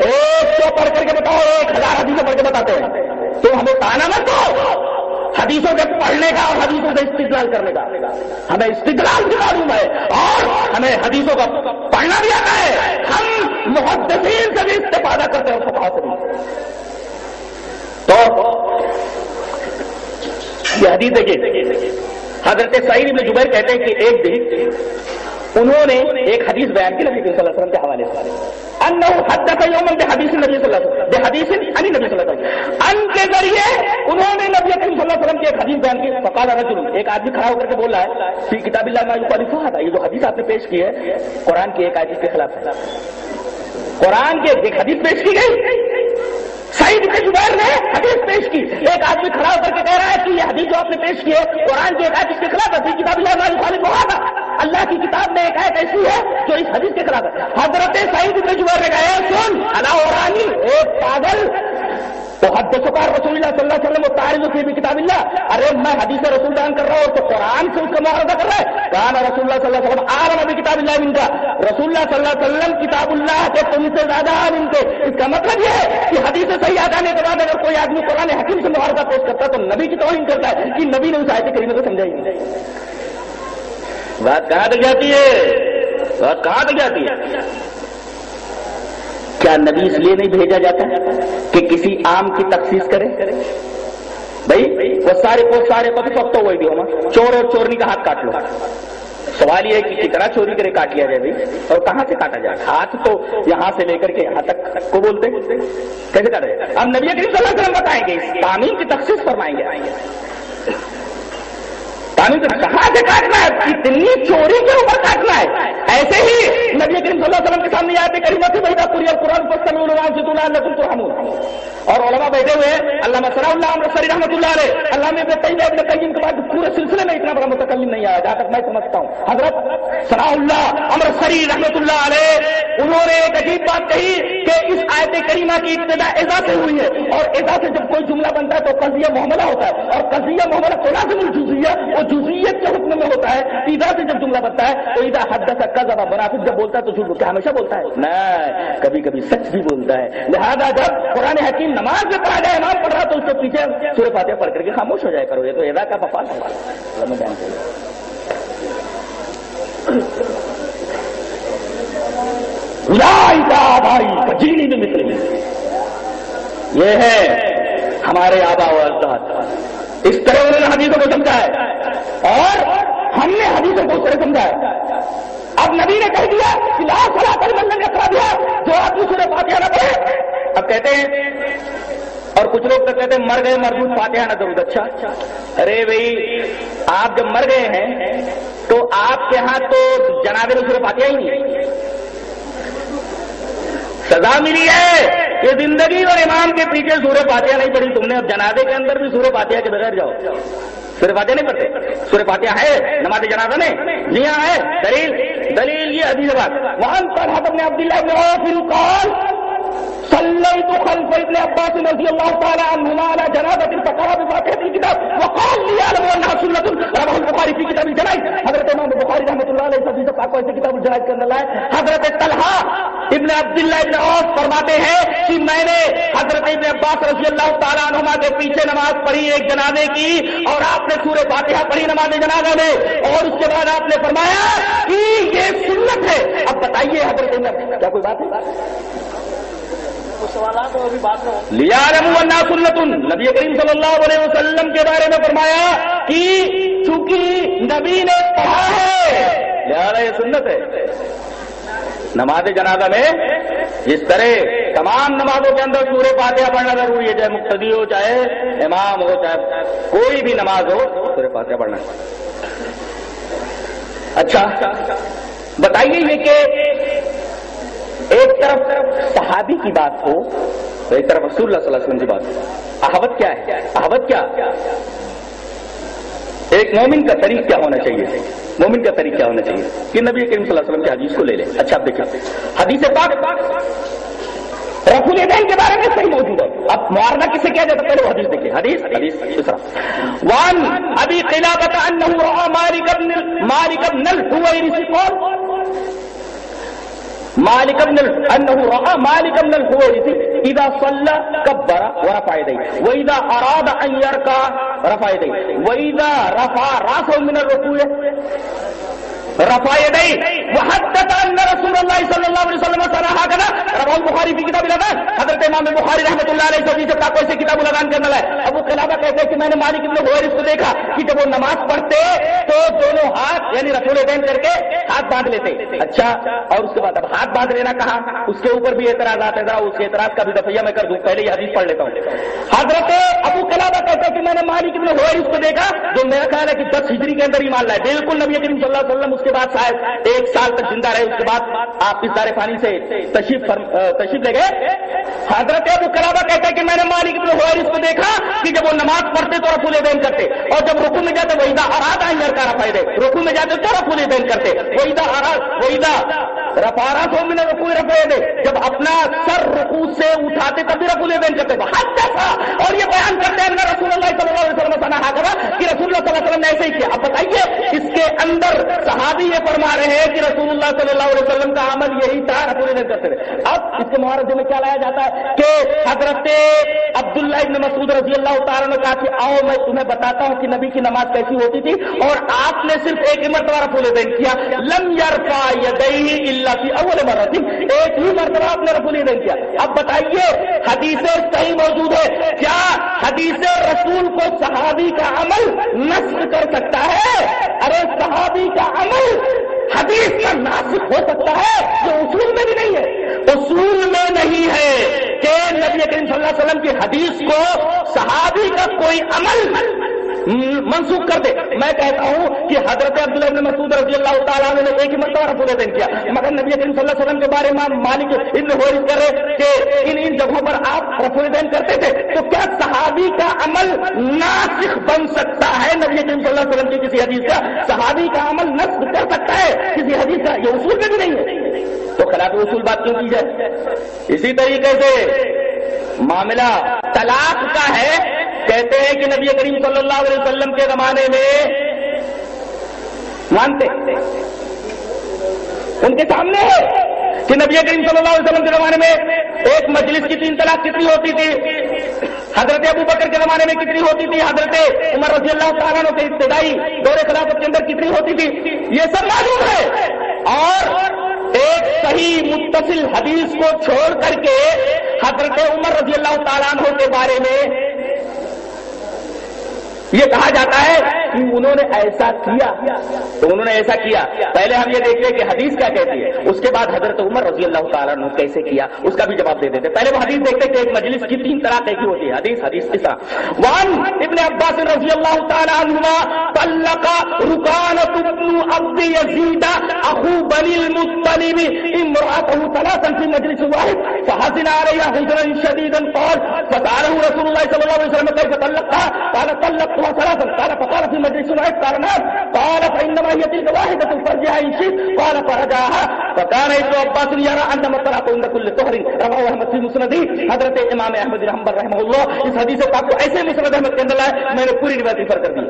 ایک سو پڑھ کر کے بتاؤ، ایک ہزار حدیثیں پڑھ کے بتاتے ہیں۔ تو ہمیں تانا مت دو۔ حدیثوں کے پڑھنے کا اور حدیثوں سے استقلال کرنے کا۔ ہمیں استقلال بھی معلوم ہے اور ہمیں حدیثوں کا پڑھنا بھی آتا ہے۔ ہم محدثین سے بھی استفادہ کرتے ہیں فقہ سے بھی۔ تو یہ حدیث دیکھیے۔ حضرت سعید ابن جبیر کہتے ہیں کہ ایک دن انہوں نے ایک حدیث بیان کی نبی صلی اللہ علیہ وسلم کے حوالے سے۔ انہو حدث یومن بے حدیث نبی صلی اللہ علیہ وسلم۔ بے حدیث علی نبی صلی اللہ علیہ وسلم۔ ان کے ذریعے انہوں نے نبی کریم صلی اللہ علیہ وسلم کی ایک حدیث بیان کی۔ فقال رجل، ایک آدمی کھڑا ہو کر کے بول رہا ہے، فی کتاب اللہ ما یخالف هذا یہ جو حدیث آپ نے پیش کی ہے، قرآن کی ایک آیت کے خلاف ہے۔ قرآن کی ایک حدیث پیش کی گئی۔ سعید بن جبیر نے حدیث پیش کی۔ ایک آدمی کھڑا ہو کر کے کہہ رہا ہے کہ یہ حدیث جو آپ نے پیش کی ہے، قرآن کی ایک آیت کے خلاف ہے۔ کتاب اللہ علیہ خالد ہوا تھا۔ اللہ کی کتاب میں ایک آیت ایسی ہے جو اس حدیث کے خلاف ہے۔ حضرت سعید بن زبیر نے کہا سن اللہ اورانی ایک پاگل تو حد سکار رسول اللہ صلی اللہ علیہ وسلم تاریخ فی بھی کتاب اللہ۔ ارے میں حدیث رسول بیان کر رہا ہوں تو قرآن سے اس کا معاہدہ کر رہا ہے۔ کہا رسول اللہ صلی اللہ علیہ وسلم عالم ابھی کتاب اللہ ان کا۔ رسول اللہ صلی اللہ علیہ وسلم کتاب اللہ کے تم سے زیادہ عالم تھے اس کا مطلب یہ ہے کہ حدیث صحیح آ جانے کے بعد اگر کوئی آدمی قرآن حکیم سے معاہدہ پیش کرتا ہے تو نبی کی توہین کرتا ہے کہ نبی نے اس آیت کریمہ کو سمجھائی۔ بات کہاں تک جاتی ہے۔ بات کہاں تک جاتی ہے۔ کیا نبی اس لیے نہیں بھیجا جاتا کہ کسی آم کی تخصیص کرے؟ بھائی، وہ سارے وہ سارے پتی وقت ہوئے بھی ہوما۔ چور اور چورنی کا ہاتھ کاٹ لو۔ سوال یہ ہے کہ کتنا چوری کرے کاٹ لیا جائے بھائی؟ اور کہاں سے کاٹا جائے؟ ہاتھ تو یہاں سے لے کر کے یہاں تک کو بولتے کیسے کاٹا جائے؟ اب نبی کریم صلی اللہ علیہ وسلم بتائیں گے تعمیر کی تخصیص فرمائیں گے۔ تعمیر کہاں سے کاٹنا ہے؟ اتنی چوری کے اوپر کاٹنا ہے۔ ایسے ہی نبی کریم صلی اللہ علیہ وسلم کے سامنے آتے کریمہ سے بیٹھا پوری اور قرآن پر سمی الرحمان سے اللہ اللہ تم اور علماء بیٹھے ہوئے اللہ مسلح اللہ عمر سری رحمۃ اللہ علیہ اللہ میں ابن ابن قیم کے بعد پورے سلسلے میں اتنا بڑا متکلم نہیں آیا، جہاں تک میں سمجھتا ہوں۔ حضرت صلاح اللہ عمر سری رحمۃ اللہ علیہ، انہوں نے ایک عجیب بات کہی کہ اس آیت کریمہ کی ابتدا ایزا سے ہوئی ہے۔ اور ایزا سے جب کوئی جملہ بنتا ہے تو قضیہ محملہ ہوتا ہے۔ اور قضیہ محملہ تو لازم الجزیہ وہ جزیت کے حکم میں ہوتا ہے ایزا سے جب جملہ بنتا ہے، تو ایزا حد کا زبا منافق جب بولتا ہے تو جھوٹ کیا ہمیشہ بولتا ہے۔ نہیں کبھی کبھی سچ بھی بولتا ہے۔ لہذا جب قرآن حکیم نماز میں پڑھا جائے، امام پڑھ رہا تو اس کے پیچھے سورہ فاتحہ پڑھ کر کے خاموش ہو جائے کرو۔ یہ تو ایزا کا پپا بھائی جینی بھی مثل یہ ہے ہمارے آبا و اجداد۔ اس طرح انہوں نے حدیثوں کو سمجھا ہے۔ اور ہم نے حدیثوں کو اس طرح سمجھا ہے۔ اب نبی نے کہہ دیا کہ لا سلا کر بندن نے کرا دیا جو آدمی سورہ فاتحہ نہ پڑھے۔ اب کہتے ہیں، اور کچھ لوگ تو کہتے ہیں، مر گئے مربوط فاتحہ نہ ضرور اچھا۔ ارے بھائی، آپ جب مر گئے ہیں، تو آپ کے ہاں تو جنابے میں سورہ فاتحہ ہی نہیں سزا ملی ہے۔ یہ زندگی اور امام کے پیچھے سورہ فاتحہ نہیں پڑی تم نے، اب جنازے کے اندر بھی سورہ فاتحہ کے بغیر جاؤ۔ سورہ فاتحہ نہیں پڑھتے۔ سورہ فاتحہ ہے، نماز جنازہ میں۔ جی ہاں ہے، دلیل دلیل یہ حدیث بات وہاں پر حضرت نے عبداللہ بن عوف قال صليت خلف ابن عباس رضي الله تعالى عنهما على جنازة فقرأ بفاتحة الكتاب وقال لي يعلم أنها سنة رواه البخاري في كتاب الجنائز. حضرت امام بخاری رحمۃ اللہ علیہ حدیث پاک کو ایسے کتاب الجنائز کے اندر لائے حضرت طلحہ ابن عبداللہ ابن عوف فرماتے ہیں کہ میں نے حضرت ابن عباس رضی اللہ تعالیٰ عنہما کے پیچھے نماز پڑھی ایک جنازے کی اور آپ نے سورہ فاتحہ پڑھی نماز جنازہ میں اور اس کے بعد آپ نے فرمایا کہ یہ سنت ہے. اب بتائیے حضرت کیا کوئی بات ہے؟ لیا سنتن نبی کریم صلی اللہ علیہ وسلم کے بارے میں فرمایا کہ چونکہ نبی نے پڑھا ہے، لہٰذا یہ سنت ہے۔ نماز جنازہ میں اس طرح تمام نمازوں کے اندر سورہ فاتحہ پڑھنا ضروری ہے، چاہے مقتدی ہو، چاہے امام ہو، چاہے کوئی بھی نماز ہو، سورہ فاتحہ پڑھنا اچھا بتائیے یہ کہ ایک طرف صحابی کی بات ہو تو ایک طرف رسول اللہ صلی اللہ علیہ وسلم کی بات ہو۔ احوت کیا ہے؟ احوت کیا؟ ایک مومن کا طریق کیا ہونا چاہیے؟ مومن کا طریق کیا ہونا چاہیے؟ کہ نبی کریم صلی اللہ علیہ وسلم کی حدیث کو لے لیں اچھا آپ دیکھیں۔ حدیث پاک۔ رسول دین کے بارے میں صحیح موجود ہے۔ اب معارضہ کسے کیا جاتا پہلے حدیث دیکھیں۔ حدیث حدیث، دوسرا۔ وان ابھی قلابت انه راى مالك بن مالك بن الحويرث قال مالک ابن انه راى مالك بن الحويرث اذا صلى كبر ورفع يديه واذا اراد ان يركع رفع يديه واذا رفع راسه من الركوع رفع يديه وحدث ان رسول الله صلى الله عليه وسلم صنع هكذا. رواه البخاري في الاذان حضرت امام بخاری رحمۃ اللہ علیہ سے سے سے کتاب الاذان ابو قلابہ کہتے ہیں کہ میں نے مالک ابن حویرث کو دیکھا کہ جب وہ نماز پڑھتے تو دونوں ہاتھ یعنی رسول دین کر کے ہاتھ باندھ لیتے۔ اچھا اور اس کے بعد اب ہاتھ باندھ لینا کہا۔ اس کے اوپر بھی اعتراضات ہیں۔ ذرا اس کے اعتراض کا بھی دفعہ میں کر دوں۔ پہلے یہ حدیث پڑھ لیتا ہوں۔ حضرت ابو قلابہ کہتے ہیں کہ میں نے مالک ابن حویرث کو دیکھا جو میرا خیال ہے کہ دس ہجری کے اندر ہی مان ہے بالکل نبی کریم صلی اللہ علیہ وسلم اس کے بعد شاید ایک سال سال تک زندہ رہے، اس کے بعد آپ اس دار فانی سے تشریف تشریف لے گئے۔ حضرت ابو قلابہ کہتے ہیں کہ میں نے مالک ابن حویرس کو دیکھا کہ جب وہ نماز پڑھتے تو رفول دین کرتے، اور جب رکو میں جاتے وہیدا آراد آئیں گھر کا رفا دے رکو میں جاتے تو رفول دین کرتے۔ وہیدا اراد وہیدا رفارا تو میں نے رکو رفا دے، جب اپنا سر رکو سے اٹھاتے تب بھی رفول دین کرتے حد تھا اور یہ بیان کرتے ہیں رسول اللہ صلی اللہ علیہ وسلم نے کرا کہ رسول اللہ صلی اللہ علیہ وسلم نے ایسے ہی کیا۔ اب بتائیے، اس کے اندر صحابی یہ فرما رہے ہیں کہ رسول اللہ صلی اللہ علیہ وسلم کا عمل یہی تھا رسول دین کرتے تھے۔ اب اس کے معارضے میں کیا لایا جاتا ہے کہ حضرت عبداللہ ابن مسعود رضی اللہ تعالیٰ نے کہا کہ آؤ، میں تمہیں بتاتا ہوں کہ نبی کی نماز کیسی ہوتی تھی اور آپ نے صرف ایک ہی مرتبہ رفول دین کیا۔ لم یرفا یدیہ الا فی اول مرت ایک ہی مرتبہ آپ نے رفول دین کیا۔ اب بتائیے حدیث صحیح موجود ہے کیا حدیث رسول کو صحابی کا عمل نصب کر سکتا ہے؟ ارے، صحابی کا عمل حدیث کا ناسک ہو سکتا ہے، جو اصول میں بھی نہیں ہے۔ اصول میں نہیں ہے کہ نبی کریم صلی اللہ علیہ وسلم کی حدیث کو صحابی کا کوئی عمل منسوخ کر دے۔ میں کہتا ہوں کہ حضرت عبداللہ ابن مسعود رضی اللہ تعالیٰ نے ایک ہی مرتبہ رفول دین کیا۔ مگر نبی کریم صلی اللہ علیہ وسلم کے بارے میں مالک ابن حویرث کر رہے کہ ان ان جگہوں پر آپ رفول دین کرتے تھے، تو کیا صحابی کا عمل ناسخ بن سکتا ہے؟ نبی کریم صلی اللہ علیہ وسلم کی کسی حدیث کا صحابی کا عمل نصب کر سکتا ہے؟ کسی حدیث کا یہ اصول میں بھی نہیں ہے۔ تو خلاف اصول بات کیوں کی جائے؟ اسی طریقے سے معاملہ طلاق کا ہے۔ کہتے ہیں کہ نبی کریم صلی اللہ علیہ وسلم کے زمانے میں مانتے۔ ان کے سامنے ہے کہ نبی کریم صلی اللہ علیہ وسلم کے زمانے میں ایک مجلس کی تین طلاق کتنی ہوتی تھی؟ حضرت ابو بکر کے زمانے میں کتنی ہوتی تھی؟ حضرت عمر رضی اللہ تعالیٰ کے ابتدائی دور خلافت کے اندر کتنی ہوتی تھی؟ یہ سب معلوم ہے۔ اور ایک صحیح متصل حدیث کو چھوڑ کر کے حضرت عمر رضی اللہ تعالیٰ عنہ کے بارے میں یہ کہا جاتا ہے کہ انہوں نے ایسا کیا۔ تو انہوں نے ایسا کیا۔ پہلے ہم یہ دیکھتے ہیں کہ حدیث کیا کہتی ہے۔ اس کے بعد حضرت عمر رضی اللہ تعالیٰ نے کیسے کیا، اس کا بھی جواب دے دیتے پہلے وہ حدیث دیکھتے کہ ایک مجلس کی تین طرح کی ہوتی ہے۔ حدیث حدیث اس طرح وان ابن عباس رضی اللہ تعالیٰ عنہما طلق رکان ابن عبد یزید اخو بنی المطلب امرأته ثلاثا في مجلس واحد فحزن عليها حزنا شديدا قال فسأله رسول الله صلى الله عليه وسلم كيف طلقتها؟ قال طلقت طلقتها ثلاثا قال فقال في مجلس واحد قال نعم. قال فإنما هي تلك واحدة فرجها إن شئت. قال فرجعها فكان ابن عباس يرى أن الطلاق عند كل طهر. رواه احمد في مسنده. حضرت امام احمد رحمہ رحمہ اللہ اس حدیث پاک کو ایسے مسند احمد کے اندر لائے، میں نے پوری روایت ریفر کر دی.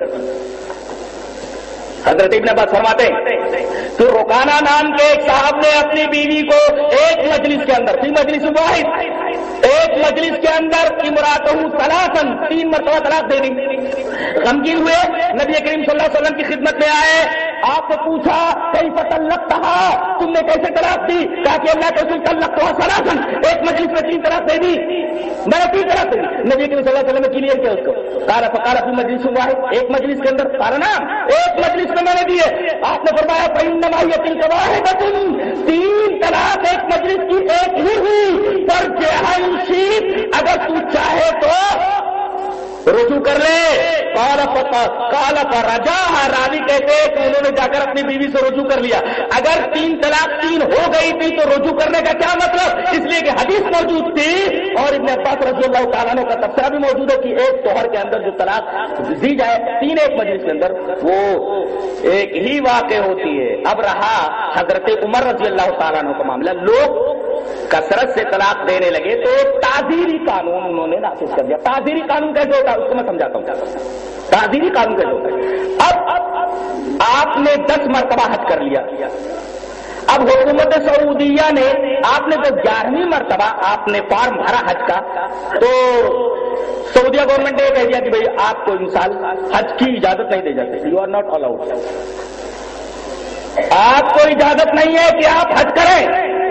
حضرت ابن عباس فرماتے ہیں، تو روکانا نام کے ایک صاحب نے اپنی بیوی کو ایک مجلس کے اندر تین مجلس واحد ایک مجلس کے اندر امرات سلاسن تین مرتبہ طلاق دے دی۔ غمگین ہوئے، نبی کریم صلی اللہ علیہ وسلم کی خدمت میں آئے۔ آپ نے پوچھا، کئی فتلق کہا تم نے کیسے طلاق دی؟ کہا کہ اللہ کے رسول طلق تو سلاسن ایک مجلس میں تین طلاق دے دی۔ میں تین طلاق دے نبی کریم صلی اللہ علیہ وسلم نے کلیئر کیا اس کو۔ کارا فکارا اپنی مجلس واحد۔ ایک مجلس کے اندر کارا نا ایک مجلس میں میں نے دیے۔ آپ نے فرمایا پہن نمائی تین واحد تین طلاق ایک مجلس کی ایک ہی ہوئی۔ پر جہن شیف اگر تو چاہے تو رجوع کر لے۔ کالا کالا رجا راوی کہتے ہیں کہ انہوں نے جا کر اپنی بیوی سے رجوع کر لیا۔ اگر تین طلاق تین ہو گئی تھی تو رجوع کرنے کا کیا مطلب؟ اس لیے کہ حدیث موجود تھی۔ اور ابن عباس رضی اللہ تعالیٰ کا تبصرہ بھی موجود ہے کہ ایک توہر کے اندر جو طلاق دی جائے، تین ایک مجلس کے اندر، وہ ایک ہی واقع ہوتی ہے۔ اب رہا حضرت عمر رضی اللہ تعالیٰ کا معاملہ۔ لوگ کثرت سے طلاق دینے لگے تو تعزیری قانون انہوں نے نافذ کر دیا۔ تعزیری قانون کیسے ہوتا ہے، اس کو میں سمجھاتا ہوں۔ تعزیری قانون کیسے ہوتا ہے اب آپ نے دس مرتبہ حج کر لیا۔ اب حکومت سعودیہ نے، آپ نے جو گیارہویں مرتبہ آپ نے فارم بھرا حج کا، تو سعودیہ گورنمنٹ نے یہ کہہ دیا کہ بھائی، آپ کو انسان حج کی اجازت نہیں دے جاتے یو آر ناٹ الاؤڈ آپ کو اجازت نہیں ہے کہ آپ حج کریں۔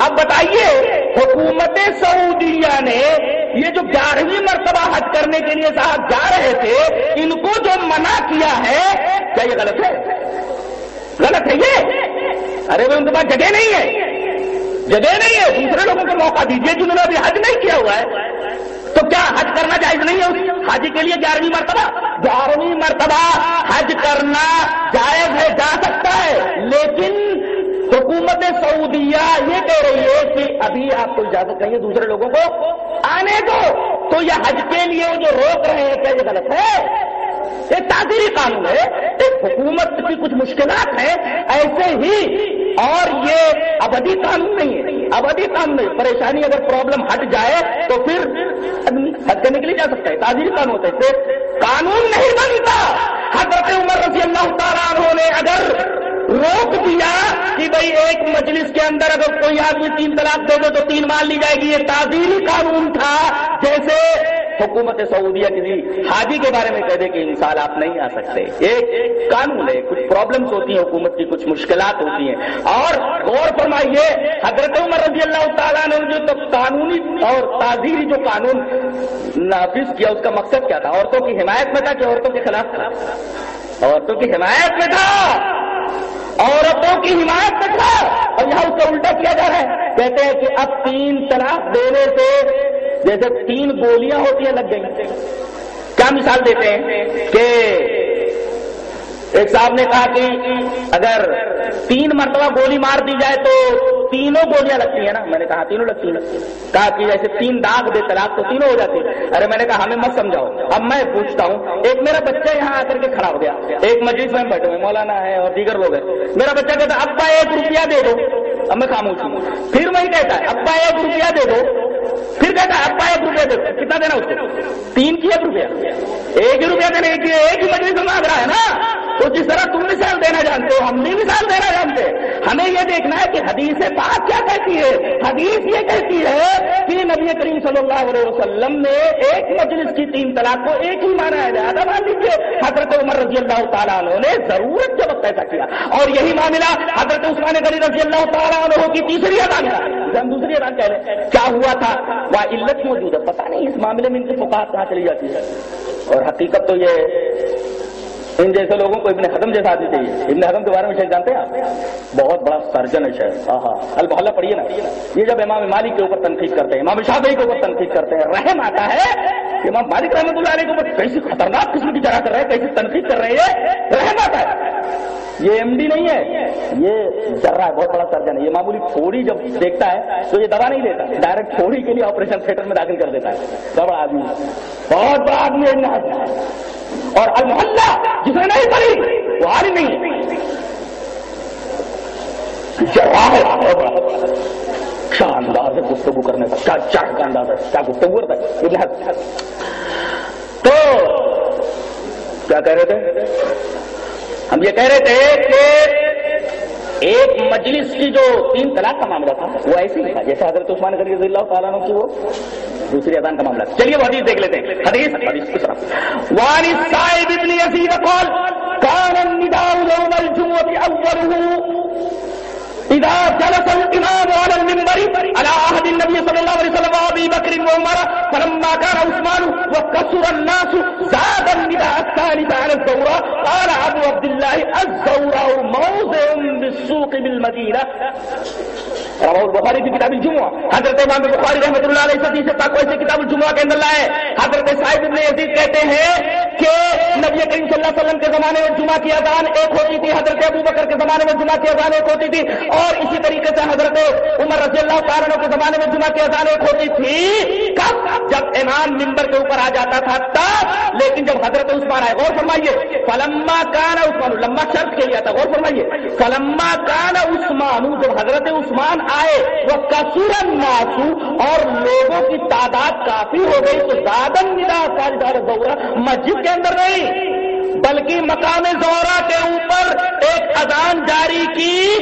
اب بتائیے، حکومت سعودیہ نے یہ جو گیارہویں مرتبہ حج کرنے کے لیے صاحب جا رہے تھے، ان کو جو منع کیا ہے، کیا یہ غلط ہے؟ غلط ہے یہ؟ ارے، وہ ان کے پاس جگہ نہیں ہے۔ جگہ نہیں ہے، دوسرے لوگوں کو موقع دیجیے جنہوں نے ابھی حج نہیں کیا ہوا ہے۔ تو کیا حج کرنا جائز نہیں ہے حج کے لیے گیارہویں مرتبہ؟ گیارہویں مرتبہ حج کرنا جائز ہے جا سکتا ہے لیکن حکومت سعودیہ یہ کہہ رہی ہے کہ ابھی آپ کو اجازت نہیں دوسرے لوگوں کو۔ آنے دو۔ تو یہ حج کے لیے جو روک رہے ہیں، کیا یہ غلط ہے؟ ایک تعزیری قانون ہے۔ ایک حکومت کی کچھ مشکلات ہیں۔ ایسے ہی اور یہ ابدی قانون نہیں ہے۔ ابدی قانون نہیں۔ پریشانی اگر پرابلم ہٹ جائے تو پھر حد کرنے کے لیے جا سکتا ہے۔ تعزیری قانون ہوتا ہے۔ پھر قانون نہیں بنتا۔ حضرت عمر رضی اللہ تعالیٰ عنہ نے اگر روک دیا کہ بھائی ایک مجلس کے اندر اگر کوئی آدمی تین طلاق دے دو تو تین مان لی جائے گی، یہ تعزیری قانون تھا۔ جیسے حکومت سعودیہ کسی حاجی کے بارے میں کہہ دے کہ انسان آپ نہیں آ سکتے۔ ایک قانون ہے، کچھ پرابلمس ہوتی ہیں حکومت کی، کچھ مشکلات ہوتی ہیں۔ اور غور فرمائیے، حضرت عمر رضی اللہ تعالیٰ نے جو تو قانونی اور تعزیری جو قانون نافذ کیا، اس کا مقصد کیا تھا؟ عورتوں کی حمایت میں تھا کہ عورتوں کے خلاف؟ تھا عورتوں کی حمایت میں تھا۔ عورتوں کی حمایت میں تھا اور یہاں اس کا الٹا کیا جا رہا ہے۔ کہتے ہیں کہ اب تین طلاق دینے سے جیسے تین گولیاں ہوتی ہیں، لگ گئی۔ کیا مثال دیتے ہیں کہ ایک صاحب نے کہا کہ اگر تین مرتبہ گولی مار دی جائے تو تینوں گولیاں لگتی ہیں نا۔ میں نے کہا تینوں لگتی ہیں۔ کہا کہ جیسے تین داغ دے طلاق تو تینوں ہو جاتی ارے میں نے کہا ہمیں مت سمجھاؤ۔ اب میں پوچھتا ہوں، ایک میرا بچہ یہاں آ کر کے کھڑا ہو گیا۔ ایک مجلس میں بیٹھے ہوئے مولانا ہے اور دیگر لوگ ہیں۔ میرا بچہ کہتا ابا ایک روپیہ دے دو۔ اب میں خاموش ہوں۔ پھر وہی کہتا ہے، ابا ایک روپیہ دے دو۔ پھر کہتا ہے، ابا ایک روپیہ دے دو۔ کتنا دینا اس کو؟ تین کی ایک روپیہ؟ ایک ہی روپیہ دینے کی ایک ہی مجلس میں مانگ رہا ہے نا۔ تو جس طرح تم مثال دینا جانتے ہو، ہم بھی مثال دینا جانتے ہمیں یہ دیکھنا ہے کہ حدیث پاک کیا کہتی ہے؟ حدیث یہ کہتی ہے کہ نبی کریم صلی اللہ علیہ وسلم نے ایک مجلس کی تین طلاق کو ایک ہی مانا ہے، زیادہ مان لیجیے حضرت عمر رضی اللہ تعالیٰ عنہ نے ضرورت کے وقت ایسا کیا۔ اور یہی معاملہ حضرت عثمان غنی رضی اللہ تعالیٰ عنہ کی تیسری اذان کا ہم دوسری اذان کہہ رہے کیا ہوا تھا؟ وہ علت موجود ہے۔ پتہ نہیں اس معاملے میں ان کی فقات کہاں چلی جاتی ہے۔ اور حقیقت تو یہ ان جیسے لوگوں کو ابن حضم جیسا آدمی چاہیے۔ ابن حضم کے بارے میں شاید جانتے ہیں آپ؟ بہت بڑا سرجن ہے شاید۔ ہاں ہاں المحلہ پڑھیے نا۔ یہ جب امام مالک کے اوپر تنقید کرتے ہیں، امام شافعی کے اوپر تنقید کرتے ہیں، رحم آتا ہے کہ امام مالک رحمۃ اللہ علیہ کے اوپر کیسی خطرناک قسم کی جگہ کر رہے ہیں، کیسی تنقید کر رہے ہیں، رحم آتا ہے۔ یہ ایم ڈی نہیں ہے، یہ جرا ہے، بہت بڑا سرجن ہے۔ یہ معمولی تھوڑی جب دیکھتا ہے تو یہ دوا نہیں لیتا، ڈائریکٹ تھوڑی کے لیے آپریشن تھیٹر میں داخل کر دیتا ہے۔ بڑا آدمی بہت بڑا آدمی ہے اور المحلہ جسے نہیں پڑھی وہ آری نہیں۔ کیا انداز ہے گفتگو کرنے کا، کیا چاہ کا انداز ہے، کیا گفتگو کرتا ہے؟ تو، کیا کہہ رہے تھے؟ ہم یہ کہہ رہے تھے کہ ایک مجلس کی جو تین طلاق کا معاملہ تھا، وہ ایسے ہی تھا، جیسے حضرت عثمان غنی رضی اللہ تعالیٰ کی وہ۔ دوسری اذان کا معاملہ۔ چلیے وہ حدیث دیکھ لیتے ہیں۔ حدیث۔ حدیث کی طرف وان الصائب ابن يزيد قال، كان النداء يوم الجمعة أوله إذا جلس الإمام على المنبر على عهد النبي صلى الله عليه وسلم وأبي بكر وعمر، فلما كان عثمان وكسر الناس، زاد النداء الثالث على الزوراء قال أبو عبد الله الزوراء موضع بالسوق بالمدينة. رواه البخاري في كتاب الجمعة حضرت امام بخاری رحمۃ اللہ علیہ صدی سے پاک ویسے کتاب الجمعہ کے اندر لائے حضرت صاحب ابن یزید کہتے ہیں کہ نبی کریم صلی اللہ علیہ وسلم کے زمانے میں جمعہ کی اذان ایک ہوتی تھی، حضرت ابو بکر کے زمانے میں جمعہ کی اذان ایک ہوتی تھی۔ اور اسی طریقے سے حضرت عمر رضی اللہ تعالیٰ کے زمانے میں جمعہ کی اذان ایک ہوتی تھی۔ کب؟ جب امام ممبر کے اوپر آ جاتا تھا، تب۔ لیکن جب حضرت عثمان آئے، غور فرمائیے۔ فلما کانا عثمان، لمبا شرط کے لیا تھا، غور فرمائیے۔ فلما کانا عثمان، جب حضرت عثمان آئے، وہ کسور ناسو اور لوگوں کی تعداد کافی ہو گئی تو زیادہ میرا ساری دورہ مسجد کے اندر نہیں، بلکہ مقام زورا کے اوپر ایک اذان جاری کی۔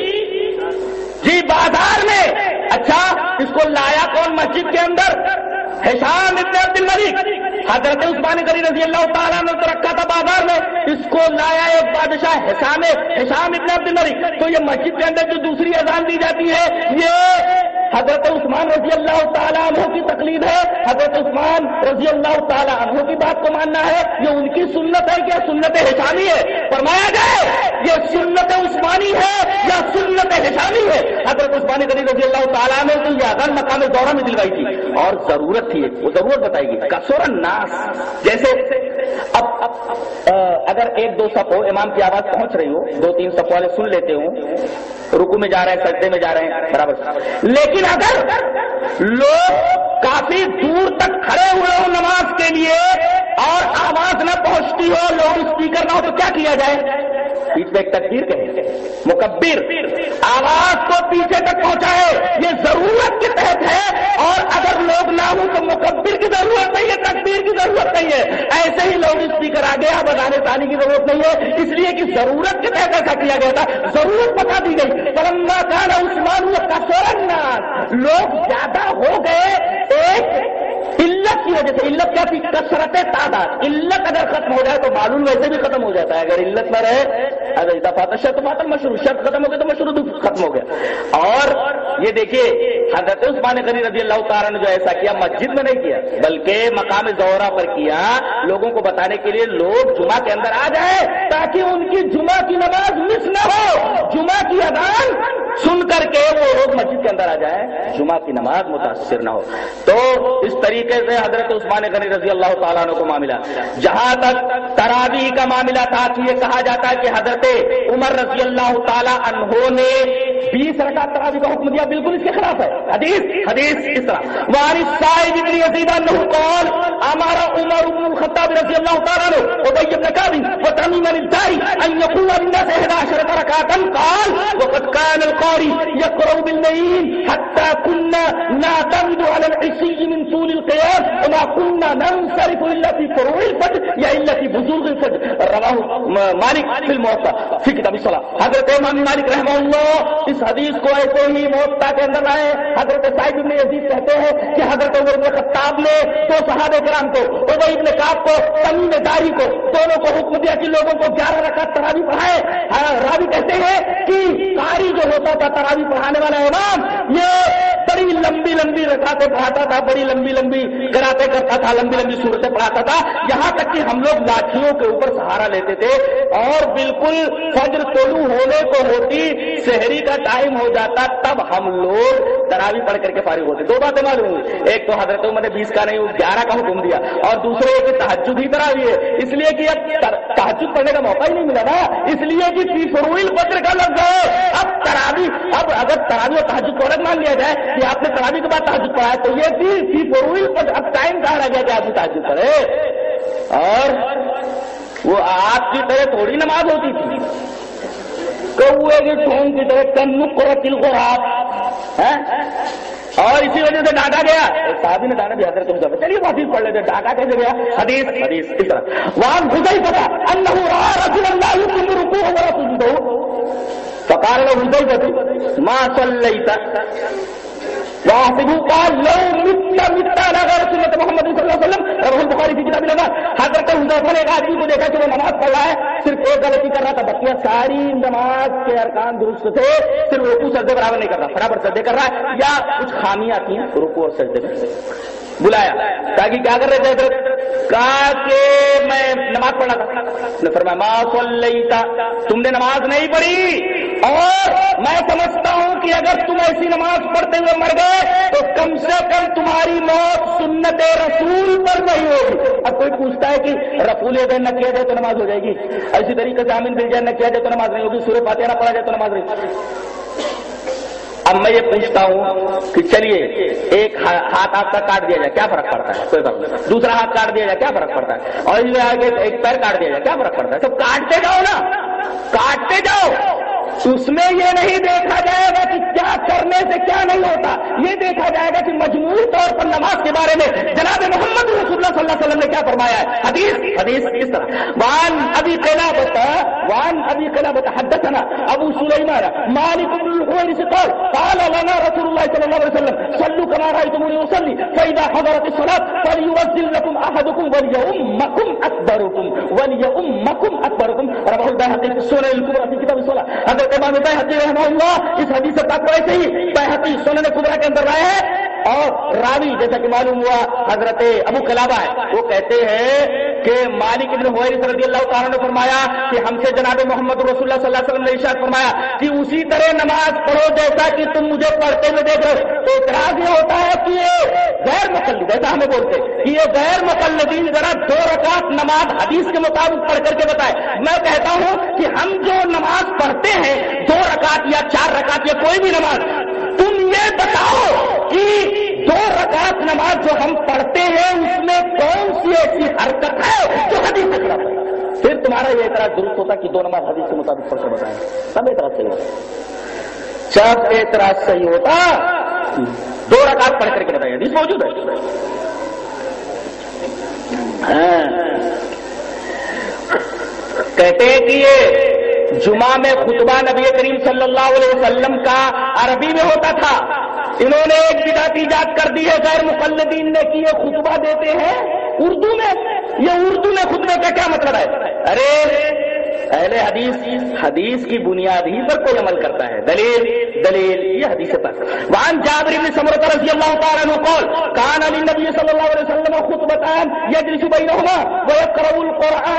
جی بازار میں۔ اچھا اس کو لایا کون مسجد کے اندر؟ حشام ابن عبد الملک، حضرت عثمان غری رضی اللہ تعالیٰ نے تو رکھا تھا بازار میں، اس کو لایا ایک بادشاہ حسام حشام ابن عبد الملک۔ تو یہ مسجد کے اندر جو دوسری اذان دی جاتی ہے، یہ حضرت عثمان رضی اللہ تعالیٰ عنہ کی تقلید ہے۔ حضرت عثمان رضی اللہ تعالیٰ عنہ کی بات کو ماننا ہے۔ یہ ان کی سنت ہے کیا سنت حسامی ہے۔ فرمایا جائے، یہ سنت عثمانی ہے یا سنت حسامی ہے؟ حضرت عثمانی غنی رضی اللہ تعالیٰ نے تو یہ اذان مقام دورہ میں دلوائی تھی۔ اور ضرورت تھی وہ ضرورت بتائے گی۔ کسور ناس جیسے اب اب اگر ایک دو صف ہو، امام کی آواز پہنچ رہی ہو، دو تین صف والے سن لیتے ہوں۔ رکو میں جا رہے ہیں، سجدے میں جا رہے ہیں، برابر۔ لیکن اگر لوگ کافی دور تک کھڑے ہوئے ہوں نماز کے لیے اور آواز نہ پہنچتی ہو، لوگ اسپیکر نہ ہو، تو کیا کیا جائے؟ بیچ میں ایک تقدیر کہیں مکبر۔ آواز کو پیچھے تک پہنچائے یہ ضرورت کے تحت ہے۔ اور اگر لوگ نہ ہوں، تو مکبر کی ضرورت نہیں ہے تقدیر کی ضرورت نہیں ہے۔ ایسے ہی لاؤڈ اسپیکر آگے اب بتانے پانی کی ضرورت نہیں ہے۔ اس لیے کہ ضرورت کے تحت ایسا کیا گیا تھا، ضرورت بتا دی گئی۔ پرما کان عثمان کا سورنگا لوگ زیادہ ہو گئے، ایک علت کی وجہ سے علت کیا تھی؟ کثرت تعداد۔ علت اگر ختم ہو جائے تو معلوم ویسے بھی ختم ہو جاتا ہے۔ اگر علت نہ رہے، اگر دفعہ شرط فاتل مشروع شرط ختم ہو گیا تو مشروع بھی ختم ہو گیا۔ اور یہ دیکھیے، حضرت عثمان غنی رضی اللہ تعالیٰ نے جو ایسا کیا، مسجد میں نہیں کیا، بلکہ مقام زہرا پر کیا۔ لوگوں کو بتانے کے لیے لوگ جمعہ کے اندر آ جائیں تاکہ ان کی جمعہ کی نماز مس نہ ہو۔ جمعہ کی اذان سن کر کے وہ لوگ مسجد کے اندر آ جائیں۔ جمعہ کی نماز متاثر نہ ہو۔ تو اس طریقے سے حضرت عثمان غنی رضی اللہ تعالیٰ عنہ کو معاملہ۔ جہاں تک تراویح کا معاملہ تھا تو یہ کہا جاتا ہے کہ حضرت عمر رضی اللہ تعالیٰ عنہ نے بیس رکعت تراویح کا حکم دیا، بالکل اس کے خلاف ہے۔ حدیث حدیث، اس طرح۔ وارث صاحب ابن یزید انه قال، امر عمر بن الخطاب رضی اللہ تعالیٰ عنہ ابی بن كعب وتميم الداري ان يقول للناس 11 ركعه قال، وقد كان القاري يقرأ بالليل حتى كنا نعتمد على العشي من طول القيام وما كنا ننصرف الا في فروع الفجر یا الا في بزرگ الفجر. رواه مالک في الموطا في كتاب الصلاه حضرت امام مالک رحمہ اللہ اس حدیث کو ایسے ہی موتا کے اندر لائے حضرت صاحب ابن یزید کہتے ہیں کہ حضرت عمر بن خطاب نے دو صحابہ کرام کو ابی ابن کعب کو تمیم داری کو، دونوں کو حکم دیا کہ لوگوں کو گیارہ رکعت تراوی پڑھائے. ہاں، راوی کہتے ہیں کہ قاری جو ہوتا تھا تراوی پڑھانے والا امام، یہ بڑی لمبی لمبی رکھاتے پڑھاتا تھا، بڑی لمبی لمبی کراتے کرتا تھا، لمبی لمبی صورتیں پڑھاتا تھا۔ یہاں تک کہ ہم لوگ لاٹھیوں کے اوپر سہارا لیتے تھے۔ اور بالکل فجر طلوع ہونے کو ہوتی شہری کا ٹائم ہو جاتا، تب ہم لوگ تراوی پڑھ کر کے فارغ ہوتے۔ دو باتیں معلوم ہوئی۔ ایک تو حضرت عمر نے بیس کا نہیں گیارہ کا حکم دیا۔ اور دوسرے کہ تحجد ہی تراوی ہے۔ اس لیے کہ اب تحجد پڑھنے کا موقع ہی نہیں ملا نا اس لیے کہ فروئل پتر کا لفظ ہے۔ اب تراوی، اب اگر تراوی اور تحجد کو الگ مان لیا جائے کہ آپ نے تراوی کے بعد تحجد پڑھا ہے تو یہ تھی فروئل پتر اب ٹائم کہاں رہ گیا کہ آپ تحجد پڑھے اور وہ آپ کی طرح تھوڑی نماز ہوتی تھی۔ کوے کی ٹھون کی طرح کنو کو تل کو آپ۔ اور اسی وجہ سے ڈانٹا گیا۔ صحابی نے ڈانٹا بھی حضرت تم چلیے حدیث پڑھ لیتے ڈانٹا کیسے گیا؟ حدیث حدیث، اس طرح۔ وہاں گھسا ہی پتا اللہ رسول اللہ تم رکو ہو رہا تم دو فقال له حذيفة ما صليت واحسبوا قال لو مت مت على غير محمد صلى الله عليه وسلم رواه البخاري في كتاب النماز حضرت حذیفہ نے ایک آدمی کو دیکھا کہ وہ نماز پڑھ رہا ہے، صرف ایک غلطی کر رہا تھا بقیہ ساری نماز کے ارکان درست تھے، صرف رکوع، سجدے برابر نہیں کر رہا، برابر سجدے کر رہا ہے، یا کچھ خامیاں تھیں رکوع اور سجدے میں۔ بلایا، تاکہ کیا کر رہے تھے حضرت؟ کہا کہ میں نماز پڑھنا تھا۔ فرمایا، ما صلیتا تم نے نماز نہیں پڑھی۔ اور میں سمجھتا ہوں کہ اگر تم ایسی نماز پڑھتے ہوئے مر گئے تو کم سے کم تمہاری موت سنت رسول پر نہیں ہوگی۔ اب کوئی پوچھتا ہے کہ رفول دین نہ کیا جائے تو نماز ہو جائے گی۔ اسی طریقے سے امین مل جائے نہ کیا جائے تو نماز نہیں ہوگی۔ سورہ فاتحہ نہ پڑھا جائے تو نماز نہیں۔ اب میں یہ پوچھتا ہوں کہ چلیے، ایک ہاتھ آپ کا کاٹ دیا جائے، کیا فرق پڑتا ہے؟ کوئی فرق نہیں۔ دوسرا ہاتھ کاٹ دیا جائے، کیا فرق پڑتا ہے؟ اور اس میں آگے ایک پیر کاٹ دیا جائے، کیا فرق پڑتا ہے؟ تو کاٹتے جاؤ نا۔ کاٹتے جاؤ۔ اس میں یہ نہیں دیکھا جائے گا کہ کیا کرنے سے کیا نہیں ہوتا۔ یہ دیکھا جائے گا کہ مجموعی طور پر نماز کے بارے میں جناب محمد رسول اللہ صلی اللہ علیہ وسلم نے کیا فرمایا ہے۔ حدیث حدیث کس طرح۔ وان ابھی قلا بتا وان ابھی قلا بتا حدثنا ابو سلیمان، مالک بن الحویرث قال قال لنا رسول الله صلى الله عليه وسلم صلوا كما رايتموني اصلي فاذا حضرت الصلاه فليوزل لكم احدكم وليؤمكم اكبركم وليؤمكم اكبركم رواه البيهقي في السنن الكبرى في كتاب الصلاه حضرت امام البيهقي رحمه الله اس حدیث تک ویسے ہی بيهقي سنن الكبرى کے اندر رائے ہے اور راوی، جیسا کہ معلوم ہوا، حضرت ابو کلابہ ہے۔ وہ کہتے ہیں کہ مالک ابن حویرث رضی اللہ تعالیٰ نے فرمایا کہ ہم سے جناب محمد رسول اللہ صلی اللہ علیہ وسلم نے ارشاد فرمایا کہ اسی طرح نماز پڑھو جیسا کہ تم مجھے پڑھتے ہوئے دیکھ رہے ہو۔ تو اعتراض یہ ہوتا ہے کہ یہ غیر مقلد ایسا ہمیں بولتے کہ یہ غیر مقلدین ذرا دو رکعت نماز حدیث کے مطابق پڑھ کر کے بتائے میں کہتا ہوں کہ ہم جو نماز پڑھتے ہیں دو رکعت یا چار رکعت یا کوئی بھی نماز، تم یہ بتاؤ کہ دو رکعت نماز جو ہم پڑھتے ہیں، اس میں کون سی ایسی حرکت ہے جو حدیث سے خلاف ہے؟ پھر تمہارا یہ اعتراض درست ہوتا کہ دو نماز حدیث کے مطابق پڑھ کے بتائیں۔ سب اعتراض صحیح ہوتا سب اعتراض صحیح ہوتا دو رکعت پڑھ کر کے بتائیں۔ حدیث موجود ہے۔ ہاں۔ کہتے ہیں کہ یہ جمعہ میں خطبہ نبی کریم صلی اللہ علیہ وسلم کا عربی میں ہوتا تھا۔ انہوں نے ایک بدعت ایجاد کر دی ہے، غیر مقلدین نے کہ یہ خطبہ دیتے ہیں اردو میں۔ یہ اردو میں خطبے کا کیا مطلب ہے؟ ارے، اہل حدیث حدیث کی بنیاد ہی پر کوئی عمل کرتا ہے۔ دلیل دلیل، یہ حدیث پر۔ وان جابر بن سمرۃ رضی اللہ تعالی عنہ قال كان علی نبی صلی اللہ علیہ وسلم خطبتان يجلس بينهما ويقرأ القرآن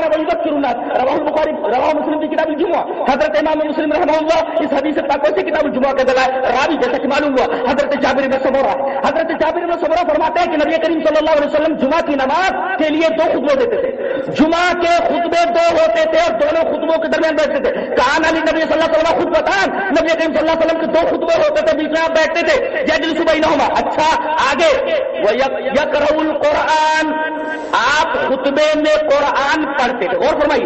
ويذكر الناس رواه البخاری مسلم کی کتاب الجمعہ۔ حضرت امام مسلم رحمہ اللہ اس حدیث پاک سے کتاب الجمعہ کا دلائل، راوی جیسا کہ معلوم ہوا، حضرت جابر بن سمرہ۔ حضرت جابر بن سمرہ فرماتے ہیں کہ نبی کریم صلی اللہ علیہ وسلم جمعہ کی نماز کے لیے دو خطبے دیتے تھے۔ جمعہ کے خطبے دو ہوتے تھے اور دونوں خطبوں کے درمیان بیٹھتے تھے۔ کہاں علی نبی صلی اللہ علیہ وسلم خود بتان نبی کریم صلی اللہ علیہ وسلم کے دو خطبے ہوتے تھے، بیچ میں آپ بیٹھتے تھے۔ جج صبح نہ ہوگا اچھا آگے۔ وہ یک القرآن۔ آپ خطبے میں قرآن پڑھتے تھے۔ اور فرمائیے۔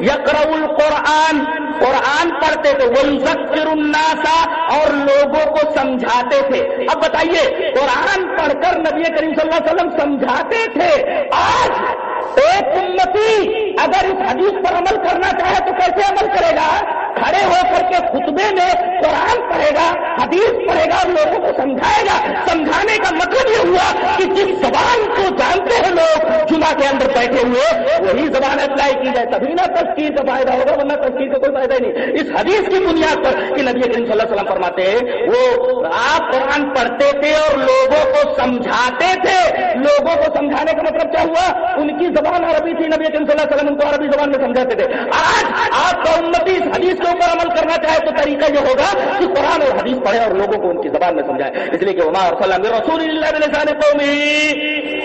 یکر القرآن، قرآن پڑھتے تھے وہ ذکر الناسا اور لوگوں کو سمجھاتے تھے۔ اب بتائیے، قرآن پڑھ کر نبی کریم صلی اللہ علیہ وسلم سمجھاتے تھے؟ آج ایک امتی اگر اس حدیث پر عمل کرنا چاہے تو کیسے عمل کرے گا؟ کھڑے ہو کر کے خطبے میں قرآن پڑھے گا، حدیث پڑھے گا اور لوگوں کو سمجھائے گا۔ سمجھانے کا مطلب یہ ہوا کہ جس زبان کو جانتے ہیں لوگ، جمعہ کے اندر بیٹھے ہوئے، وہی زبان اپلائی کی جائے۔ تبھی نہ تشکیل کا فائدہ ہوگا، ورنہ تشکیل کا کوئی فائدہ ہی نہیں۔ اس حدیث کی بنیاد پر کہ نبی کریم صلی اللہ علیہ وسلم فرماتے ہیں، وہ آپ قرآن پڑھتے تھے اور لوگوں کو سمجھاتے تھے۔ لوگوں کو سمجھانے کا مطلب کیا ہوا؟ ان کی زبان عربی تھی، نبی صلی اللہ علیہ وسلم ان کو عربی زبان میں سمجھاتے تھے۔ آج آپ کا امتی اس حدیث کے اوپر عمل کرنا چاہے تو طریقہ یہ ہوگا کہ قرآن اور حدیث پڑھے اور لوگوں کو ان کی زبان میں سمجھائے اس لیے کہ عمار صلی اللہ رسول اللہ لسان قومی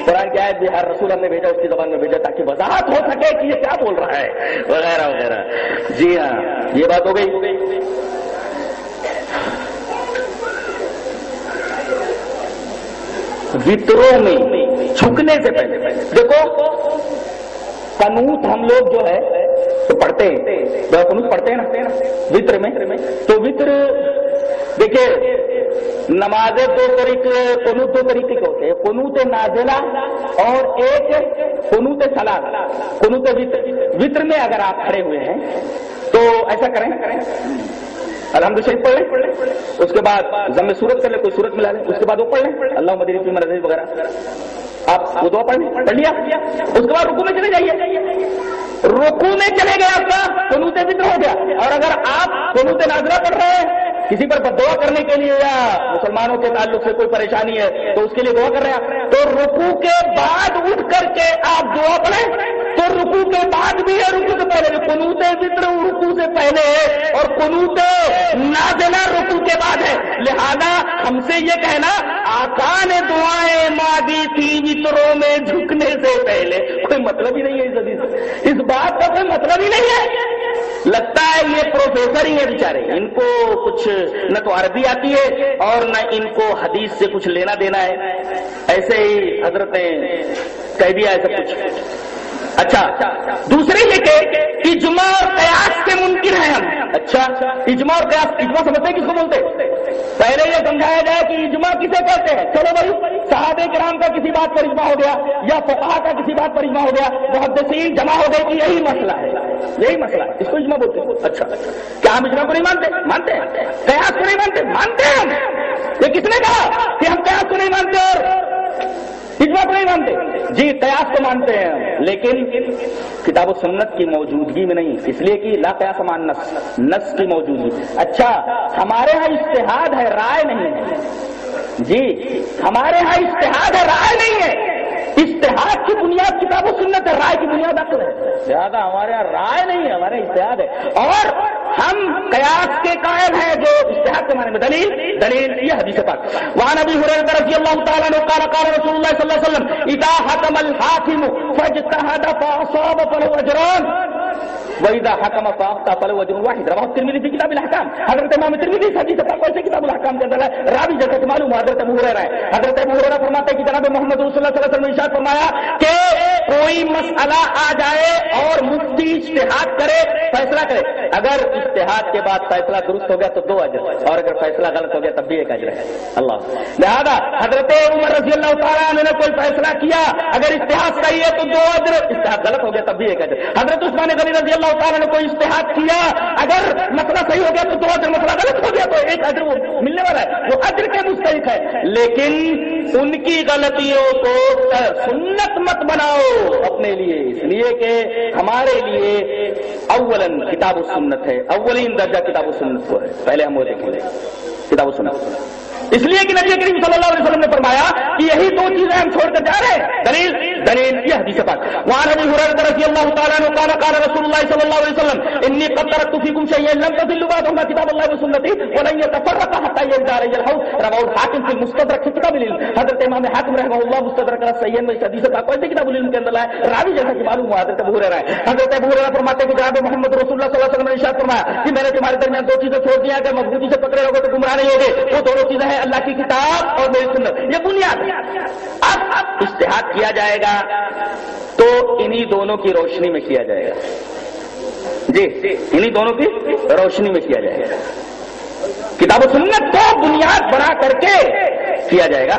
قرآن کی آیت بھی ہر رسول ہم نے بھیجا، اس کی زبان میں بھیجا تاکہ وضاحت ہو سکے کہ یہ کیا بول رہا ہے۔ وغیرہ وغیرہ۔ جی ہاں یہ بات ہو گئی۔ وطروں میں چھکنے سے پہلے۔ دیکھو قنوت ہم لوگ جو ہے، تو پڑھتے ہیں۔ قنوت پڑھتے ہیں نا۔ وطر میں۔ تو وطر، دیکھیے نمازیں دو طریقے قنوت دو طریقے کے ہوتے ہیں۔ قنوت نازلہ اور ایک قنوت سلاد قنوت وطر۔ وطر میں اگر آپ کھڑے ہوئے ہیں، تو ایسا کریں۔ الحمد شریف پڑھ لیں۔ اس کے بعد ضم صورت کر لیں، کوئی صورت ملا لیں۔ اس کے بعد وہ پڑھ لیں۔ اللہ مدری وغیرہ۔ آپ وہ دعا پڑھ لیا؟ اس کے بعد رکو میں چلے جائیے۔ رکو میں چلے گئے آپ کا، قنوت ذکر ہو گیا۔ اور اگر آپ قنوت ناظرہ پڑھ رہے ہیں، کسی پر دعا کرنے کے لیے یا مسلمانوں کے تعلق سے کوئی پریشانی ہے، تو اس کے لیے دعا کر رہے ہیں۔ تو رکو کے بعد اٹھ کر کے آپ دعا پڑھیں۔ تو رکو کے بعد بھی ہے رکو سے پہلے۔ قنوت ذکر رکو سے پہلے ہے اور قنوت نازلہ رکو کے بعد ہے۔ لہذا ہم سے یہ کہنا آقا نے دعائیں مانگی تھی وطروں میں جھکنے سے پہلے۔ کوئی مطلب ہی نہیں ہے اس حدیث اس بات کا کوئی مطلب ہی نہیں ہے۔ لگتا ہے یہ پروفیسر ہی ہے بیچارے۔ ان کو کچھ نہ تو عربی آتی ہے اور نہ ان کو حدیث سے کچھ لینا دینا ہے۔ ایسے ہی حضرت نے کہہ دیا ہے سب کچھ۔ اچھا دوسرے یہ کہ اجماع اور قیاس کے منکر ہیں ہم۔ اچھا اجماع اور قیاس، اجماع سمجھتے ہیں کس کو بولتے؟ پہلے یہ سمجھایا جائے کہ اجماع کسے کہتے ہیں۔ چلو بھائی، صحابہ کرام کا کسی بات پر اجماع ہو گیا یا فقہ کا کسی بات پر اجماع ہو گیا، محدثین جمع ہو گئے کہ یہی مسئلہ ہے۔ یہی مسئلہ ہے۔ اس کو اجماع بولتے ہیں۔ اچھا کیا ہم اجماع کو نہیں مانتے؟ مانتے ہیں۔ قیاس کو نہیں مانتے؟ مانتے ہیں ہم۔ یہ کس نے کہا کہ ہم قیاس کو نہیں مانتے اور اجماع کو نہیں مانتے۔ جی قیاس کو مانتے ہیں، لیکن کتاب و سنت کی موجودگی میں نہیں، اس لیے کہ لا قیاس مان نس نس کی موجودگی۔ اچھا ہمارے ہاں اشتہاد ہے، رائے نہیں ہے۔ جی ہمارے ہاں اشتہاد ہے، رائے نہیں ہے۔ اشتہاد کی بنیاد کتاب و سنت ہے رائے کی بنیاد عقل ہے۔ زیادہ ہمارے یہاں رائے نہیں ہے ہمارے اشتہاد ہے۔ اور ہم قیاس کے قائم ہیں جو اشتہاد کے معنی میں دلیل دلیل یہ حدیث پاک۔ وہاں نبی حریرہ رضی اللہ تعالیٰ نے قال قال رسول اللہ صلی اللہ علیہ وسلم اذا حکم الحاکم فاجتهد فاصاب فله اجران. وإذا حكم فأخطأ فله أجر واحد رواه الترمذي في كتاب الأحكام حضرت امام ترمذی اس حدیث پاک سے کتاب الاحکام کے اندر ہے راوی جیسا کہ معلوم حضرت ابو ہریرہ ہے حضرت ابو ہریرہ فرماتے ہیں کہ جناب محمد رسول اللہ صلی اللہ علیہ وسلم نے ارشاد فرمایا کہ کوئی مسئلہ آ جائے اور مفتی اجتہاد کرے فیصلہ کرے اگر اجتہاد کے بعد فیصلہ درست ہو گیا تو دو اجر اور اگر فیصلہ غلط ہو گیا تب بھی ایک اجر ہے اللہ لہذا حضرت عمر رضی اللہ تعالیٰ عنہ نے کوئی فیصلہ کیا اگر اشتہاد صحیح ہے تو دو اجر اشتہاد غلط ہو گیا تب بھی ایک اجر حضرت عثمان غنی رضی اللہ تعالیٰ نے کوئی اشتہاد کیا؟ اگر مسئلہ صحیح ہو گیا تو دو اجر مسئلہ غلط ہو گیا تو ایک اجر وہ ملنے والا ہے، وہ اجر کے مستحق ہے۔ لیکن ان کی غلطیوں کو سنت مت بناؤ اپنے لیے۔ اس لیے کہ ہمارے لیے اولن کتاب و سنت ہے، اولین درجہ کتاب و سنت کو ہے۔ پہلے ہم وہ دیکھیں گے۔ کتاب و سنت اس لیے کہ نبی کریم صلی اللہ علیہ وسلم نے فرمایا کہ یہی دو چیزیں ہم چھوڑ کر جا رہے ہیں۔ دلیل دلیل یہ حدیث پاک وہاں نبی حریر رضی اللہ تعالیٰ نے قال قال رسول اللہ صلی اللہ علیہ وسلم، انی قد ترکت فیکم شیئا لم تضلوا بعدهما کتاب اللہ و سنتی ولن يتفرق حتى يرجع الى الحوض رواه الحاکم فی المستدرک فی کتاب العلم۔ حضرت امام حاکم رحمہ اللہ مستدرک الصحیح میں اس حدیث پاک کو کتاب العلم کے اندر ہے؟ راوی جیسا کہ معلوم ہوا، حضرت ابو ہریرہ ہے۔ حضرت ابو ہریرہ فرماتے ہیں کہ جناب محمد رسول اللہ صلی اللہ علیہ وسلم نے ارشاد فرمایا کہ میں نے تمہارے درمیان دو چیزیں چھوڑ دی ہیں۔ کہ مضبوطی سے پکڑے رہو گے تو گمراہ نہیں ہوگے۔ وہ دونوں چیزیں ہیں۔ اللہ کی کتاب اور میری سنت، یہ بنیاد ہے۔ اب اشتہاد کیا جائے گا تو انہی دونوں کی روشنی میں کیا جائے گا۔ جی انہی دونوں کی روشنی میں کیا جائے گا۔ کتاب و سنت کو بنیاد بنا کر کے کیا جائے گا۔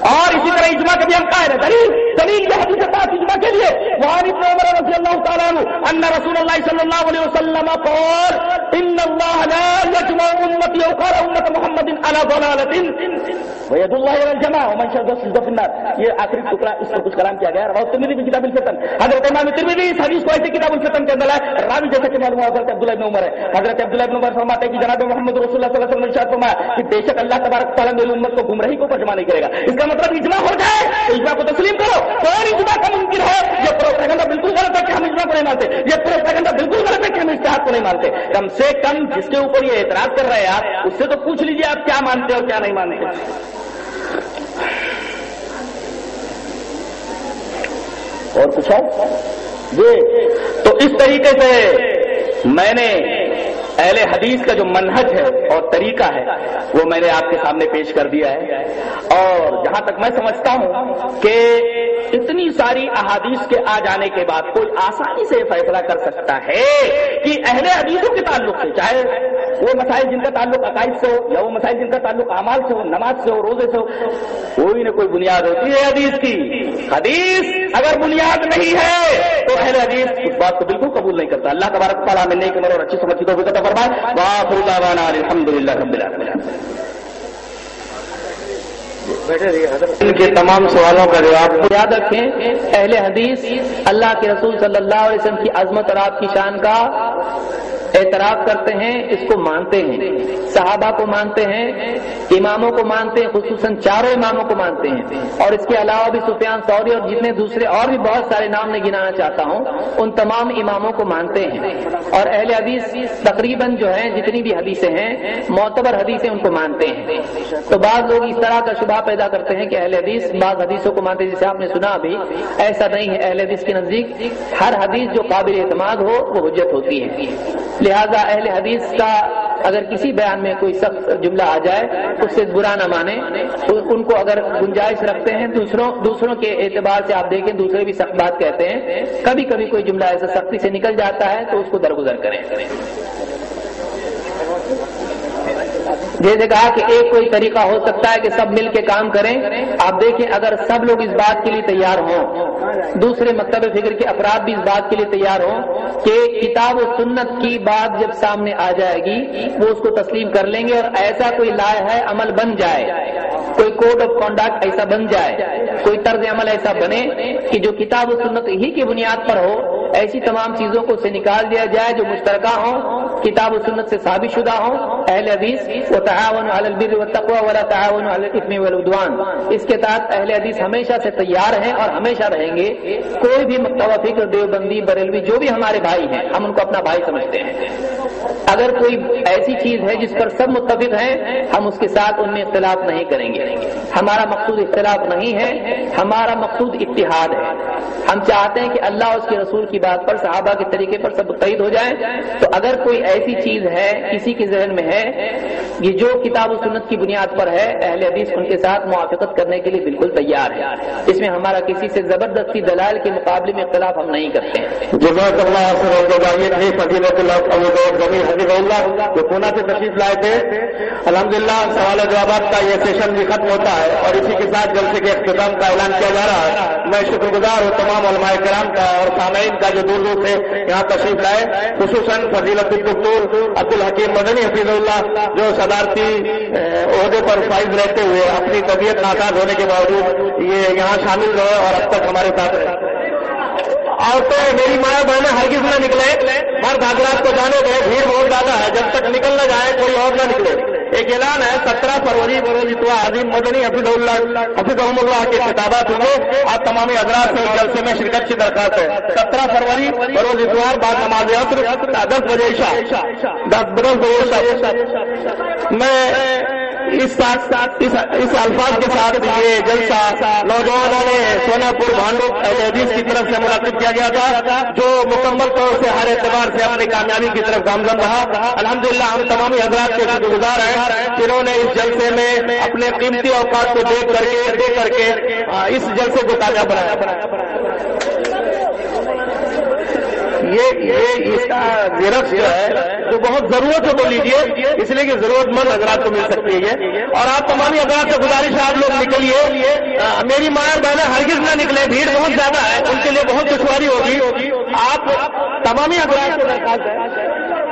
اور اسی طرح اجماع کا بھی ہم قائل ہے دلیل دلیل یہ حدیث پاک اجماع کے لیے وہاں ابن عمر رضی اللہ تعالیٰ عنہ، ان رسول اللہ صلی اللہ علیہ وسلم قال ان اللہ لا يجمع امتی او قال امت محمد على ضلالة وید اللہ علی الجماع ومن شهد الشهد في النار یہ آخری ٹکڑا اس پر کچھ کلام کیا گیا رواه الترمذی في کتاب الفتن۔ حضرت امام ترمذی اس حدیث کو ایسے کتاب الفتن کے اندر ہے۔ راوی جیسا کہ معلوم حضرت عبداللہ ابن عمر ہے۔ حضرت عبداللہ ابن عمر فرماتے ہیں کہ جناب محمد رسول اللہ صلی اللہ علیہ وسلم نے ارشاد فرمایا کہ بے شک اللہ تبارک تعالیٰ میری امت کو گمراہی کو پر نہیں کرے گا۔ اس کا مطلب اجماع ہو جائے۔ تو اجماع کو تسلیم کرو۔ کون اجماع کا ممکن ہے۔ یہ پروپیگنڈا بالکل غلط ہے کہ ہم اجماع کو نہیں مانتے۔ یہ پروپیگنڈا بالکل غلط ہے کہ ہم اشتہار کو نہیں مانتے۔ کم سے کم جس کے اوپر یہ اعتراض کر رہے ہیں آپ، اس سے تو پوچھ لیجیے آپ کیا مانتے اور کیا نہیں مانتے۔ اور کچھ ہے جی تو اس طریقے سے میں نے اہل حدیث کا جو منہج ہے اور طریقہ ہے، وہ میں نے آپ کے سامنے پیش کر دیا ہے۔ اور جہاں تک میں سمجھتا ہوں کہ اتنی ساری احادیث کے آ جانے کے بعد کوئی آسانی سے فیصلہ کر سکتا ہے کہ اہل حدیثوں کے تعلق سے، چاہے وہ مسائل جن کا تعلق عقائد سے ہو یا وہ مسائل جن کا تعلق اعمال سے ہو، نماز سے ہو، روزے سے ہو، کوئی نہ کوئی بنیاد ہوتی ہے حدیث کی۔ حدیث اگر بنیاد نہیں ہے تو اہل حدیث اس بات کو بالکل قبول نہیں کرتا۔ اللہ تبارک تعالیٰ میں نہیں کہ اور اچھی سمجھی تو بھی فرمائے دعوانا للہ رب العالمین ان کے تمام سوالوں کا جواب۔ یاد رکھیں اہل حدیث اللہ کے رسول صلی اللہ علیہ وسلم کی عظمت اور آپ کی شان کا اعتراف کرتے ہیں، اس کو مانتے ہیں۔ صحابہ کو مانتے ہیں، اماموں کو مانتے ہیں، خصوصاً چاروں اماموں کو مانتے ہیں۔ اور اس کے علاوہ بھی سفیان سوری اور جتنے دوسرے اور بھی بہت سارے نام میں گنانا چاہتا ہوں، ان تمام اماموں کو مانتے ہیں۔ اور اہل حدیث تقریباً جو ہیں، جتنی بھی حدیثیں ہیں، معتبر حدیثیں ان کو مانتے ہیں۔ تو بعض لوگ اس طرح کا شبہ پیدا کرتے ہیں کہ اہل حدیث بعض حدیثوں کو مانتے ہیں جسے آپ نے سنا ابھی، ایسا نہیں ہے۔ اہل حدیث کے نزدیک ہر حدیث جو قابل اعتماد ہو، وہ حجت ہوتی ہے۔ لہذا اہل حدیث کا اگر کسی بیان میں کوئی سخت جملہ آ جائے، اس سے برا نہ مانے ان کو اگر گنجائش رکھتے ہیں، دوسروں دوسروں کے اعتبار سے آپ دیکھیں، دوسرے بھی سخت بات کہتے ہیں۔ کبھی کبھی کوئی جملہ ایسا سختی سے نکل جاتا ہے تو اس کو درگزر کریں۔ جیسے کہا کہ ایک کوئی طریقہ ہو سکتا ہے کہ سب مل کے کام کریں۔ آپ دیکھیں اگر سب لوگ اس بات کے لیے تیار ہوں، دوسرے مکتب فکر کے افراد بھی اس بات کے لیے تیار ہوں کہ کتاب و سنت کی بات جب سامنے آ جائے گی، وہ اس کو تسلیم کر لیں گے اور ایسا کوئی لائے ہے، عمل بن جائے۔ کوئی کوڈ آف کانڈکٹ ایسا بن جائے، کوئی طرز عمل ایسا بنے کہ جو کتاب و سنت ہی کی بنیاد پر ہو ایسی تمام چیزوں کو سے نکال دیا جائے جو مشترکہ ہوں، کتاب و سنت سے ثابت شدہ ہوں۔ اہل حدیث و تعاون علی البر والتقوى ولا تعاون علی والعدوان۔ اس کے تحت اہل حدیث ہمیشہ سے تیار ہیں اور ہمیشہ رہیں گے۔ کوئی بھی مکتبہ فکر، دیوبندی، بریلوی، جو بھی ہمارے بھائی ہیں، ہم ان کو اپنا بھائی سمجھتے ہیں۔ اگر کوئی ایسی چیز ہے جس پر سب متفق ہیں، ہم اس کے ساتھ ان میں اختلاف نہیں کریں گے۔ ہمارا مقصود اختلاف نہیں ہے، ہمارا مقصود اتحاد ہے۔ ہم چاہتے ہیں کہ اللہ اس کے رسول کی بات پر، صحابہ کے طریقے پر سب متحد ہو جائیں۔ تو اگر کوئی ایسی چیز ہے کسی کے ذہن میں ہے، یہ جو کتاب و سنت کی بنیاد پر ہے، اہل حدیث ان کے ساتھ موافقت کرنے کے لیے بالکل تیار ہے اس میں ہمارا کسی سے زبردستی دلائل کے مقابلے میں اختلاف ہم نہیں کرتے۔ ہیں اللہ حفظ اللہ جو پونا سے تشریف لائے تھے۔ الحمدللہ سوال و جوابات کا یہ سیشن بھی ختم ہوتا ہے اور اسی کے ساتھ جلسے کے اختتام کا اعلان کیا جا رہا ہے۔ میں شکر گزار ہوں تمام علماء کرام کا اور سامعین کا جو دور دور سے یہاں تشریف لائے۔ خصوصاً فضیلت الدکتور عبد الحکیم مدنی حفیظ اللہ، جو صدارتی عہدے پر فائز رہتے ہوئے اپنی طبیعت ناکاز ہونے کے باوجود یہ یہاں شامل رہے اور اب تک ہمارے ساتھ رہے۔ عورتیں میری مایا بہنیں ہرگز نہ نکلے مرد حضرات کو جانے گئے بھیڑ بہت زیادہ ہے۔ جب تک نکل نہ جائے، کوئی اور نہ نکلے۔ ایک اعلان ہے، سترہ فروری بروز اتوا عظیم مدنی حفیظ اللہ حفیظ احمد اللہ کے خطابات ہوں گے۔ آپ تمامی حضرات سے جلسے میں شرکت کی درخواست ہے۔ سترہ فروری بروز اتوار، بعد نماز عصر، دس بجے عشاء۔ دس دس بجے عشاء۔ میں اس ساتھ ساتھ، اس الفاظ کے ساتھ یہ جلسہ نوجوانوں نے سونا پور بھانڈو حدیث کی طرف سے منعقد کیا گیا تھا، جو مکمل طور سے ہر اعتبار سے اپنی کامیابی کی طرف گامزن رہا۔ الحمدللہ، ہم تمامی حضرات کے شکر گزار ہیں جنہوں نے اس جلسے میں اپنے قیمتی اوقات کو دیکھ کر کے دے کر کے اس جلسے کو تازہ بنایا۔ یہ اس کا درخت جو ہے تو بہت ضرورت ہے تو لیجیے اس لیے کہ ضرورت مند حضرات کو مل سکتی ہے اور آپ تمامی حضرات سے گزارش ہے آپ لوگ نکلیے۔ میری ماں بہنیں ہرگز نہ نکلے بھیڑ بہت زیادہ ہے، ان کے لیے بہت دشواری ہوگی۔ آپ تمامی حضرات کو درخواست ہے۔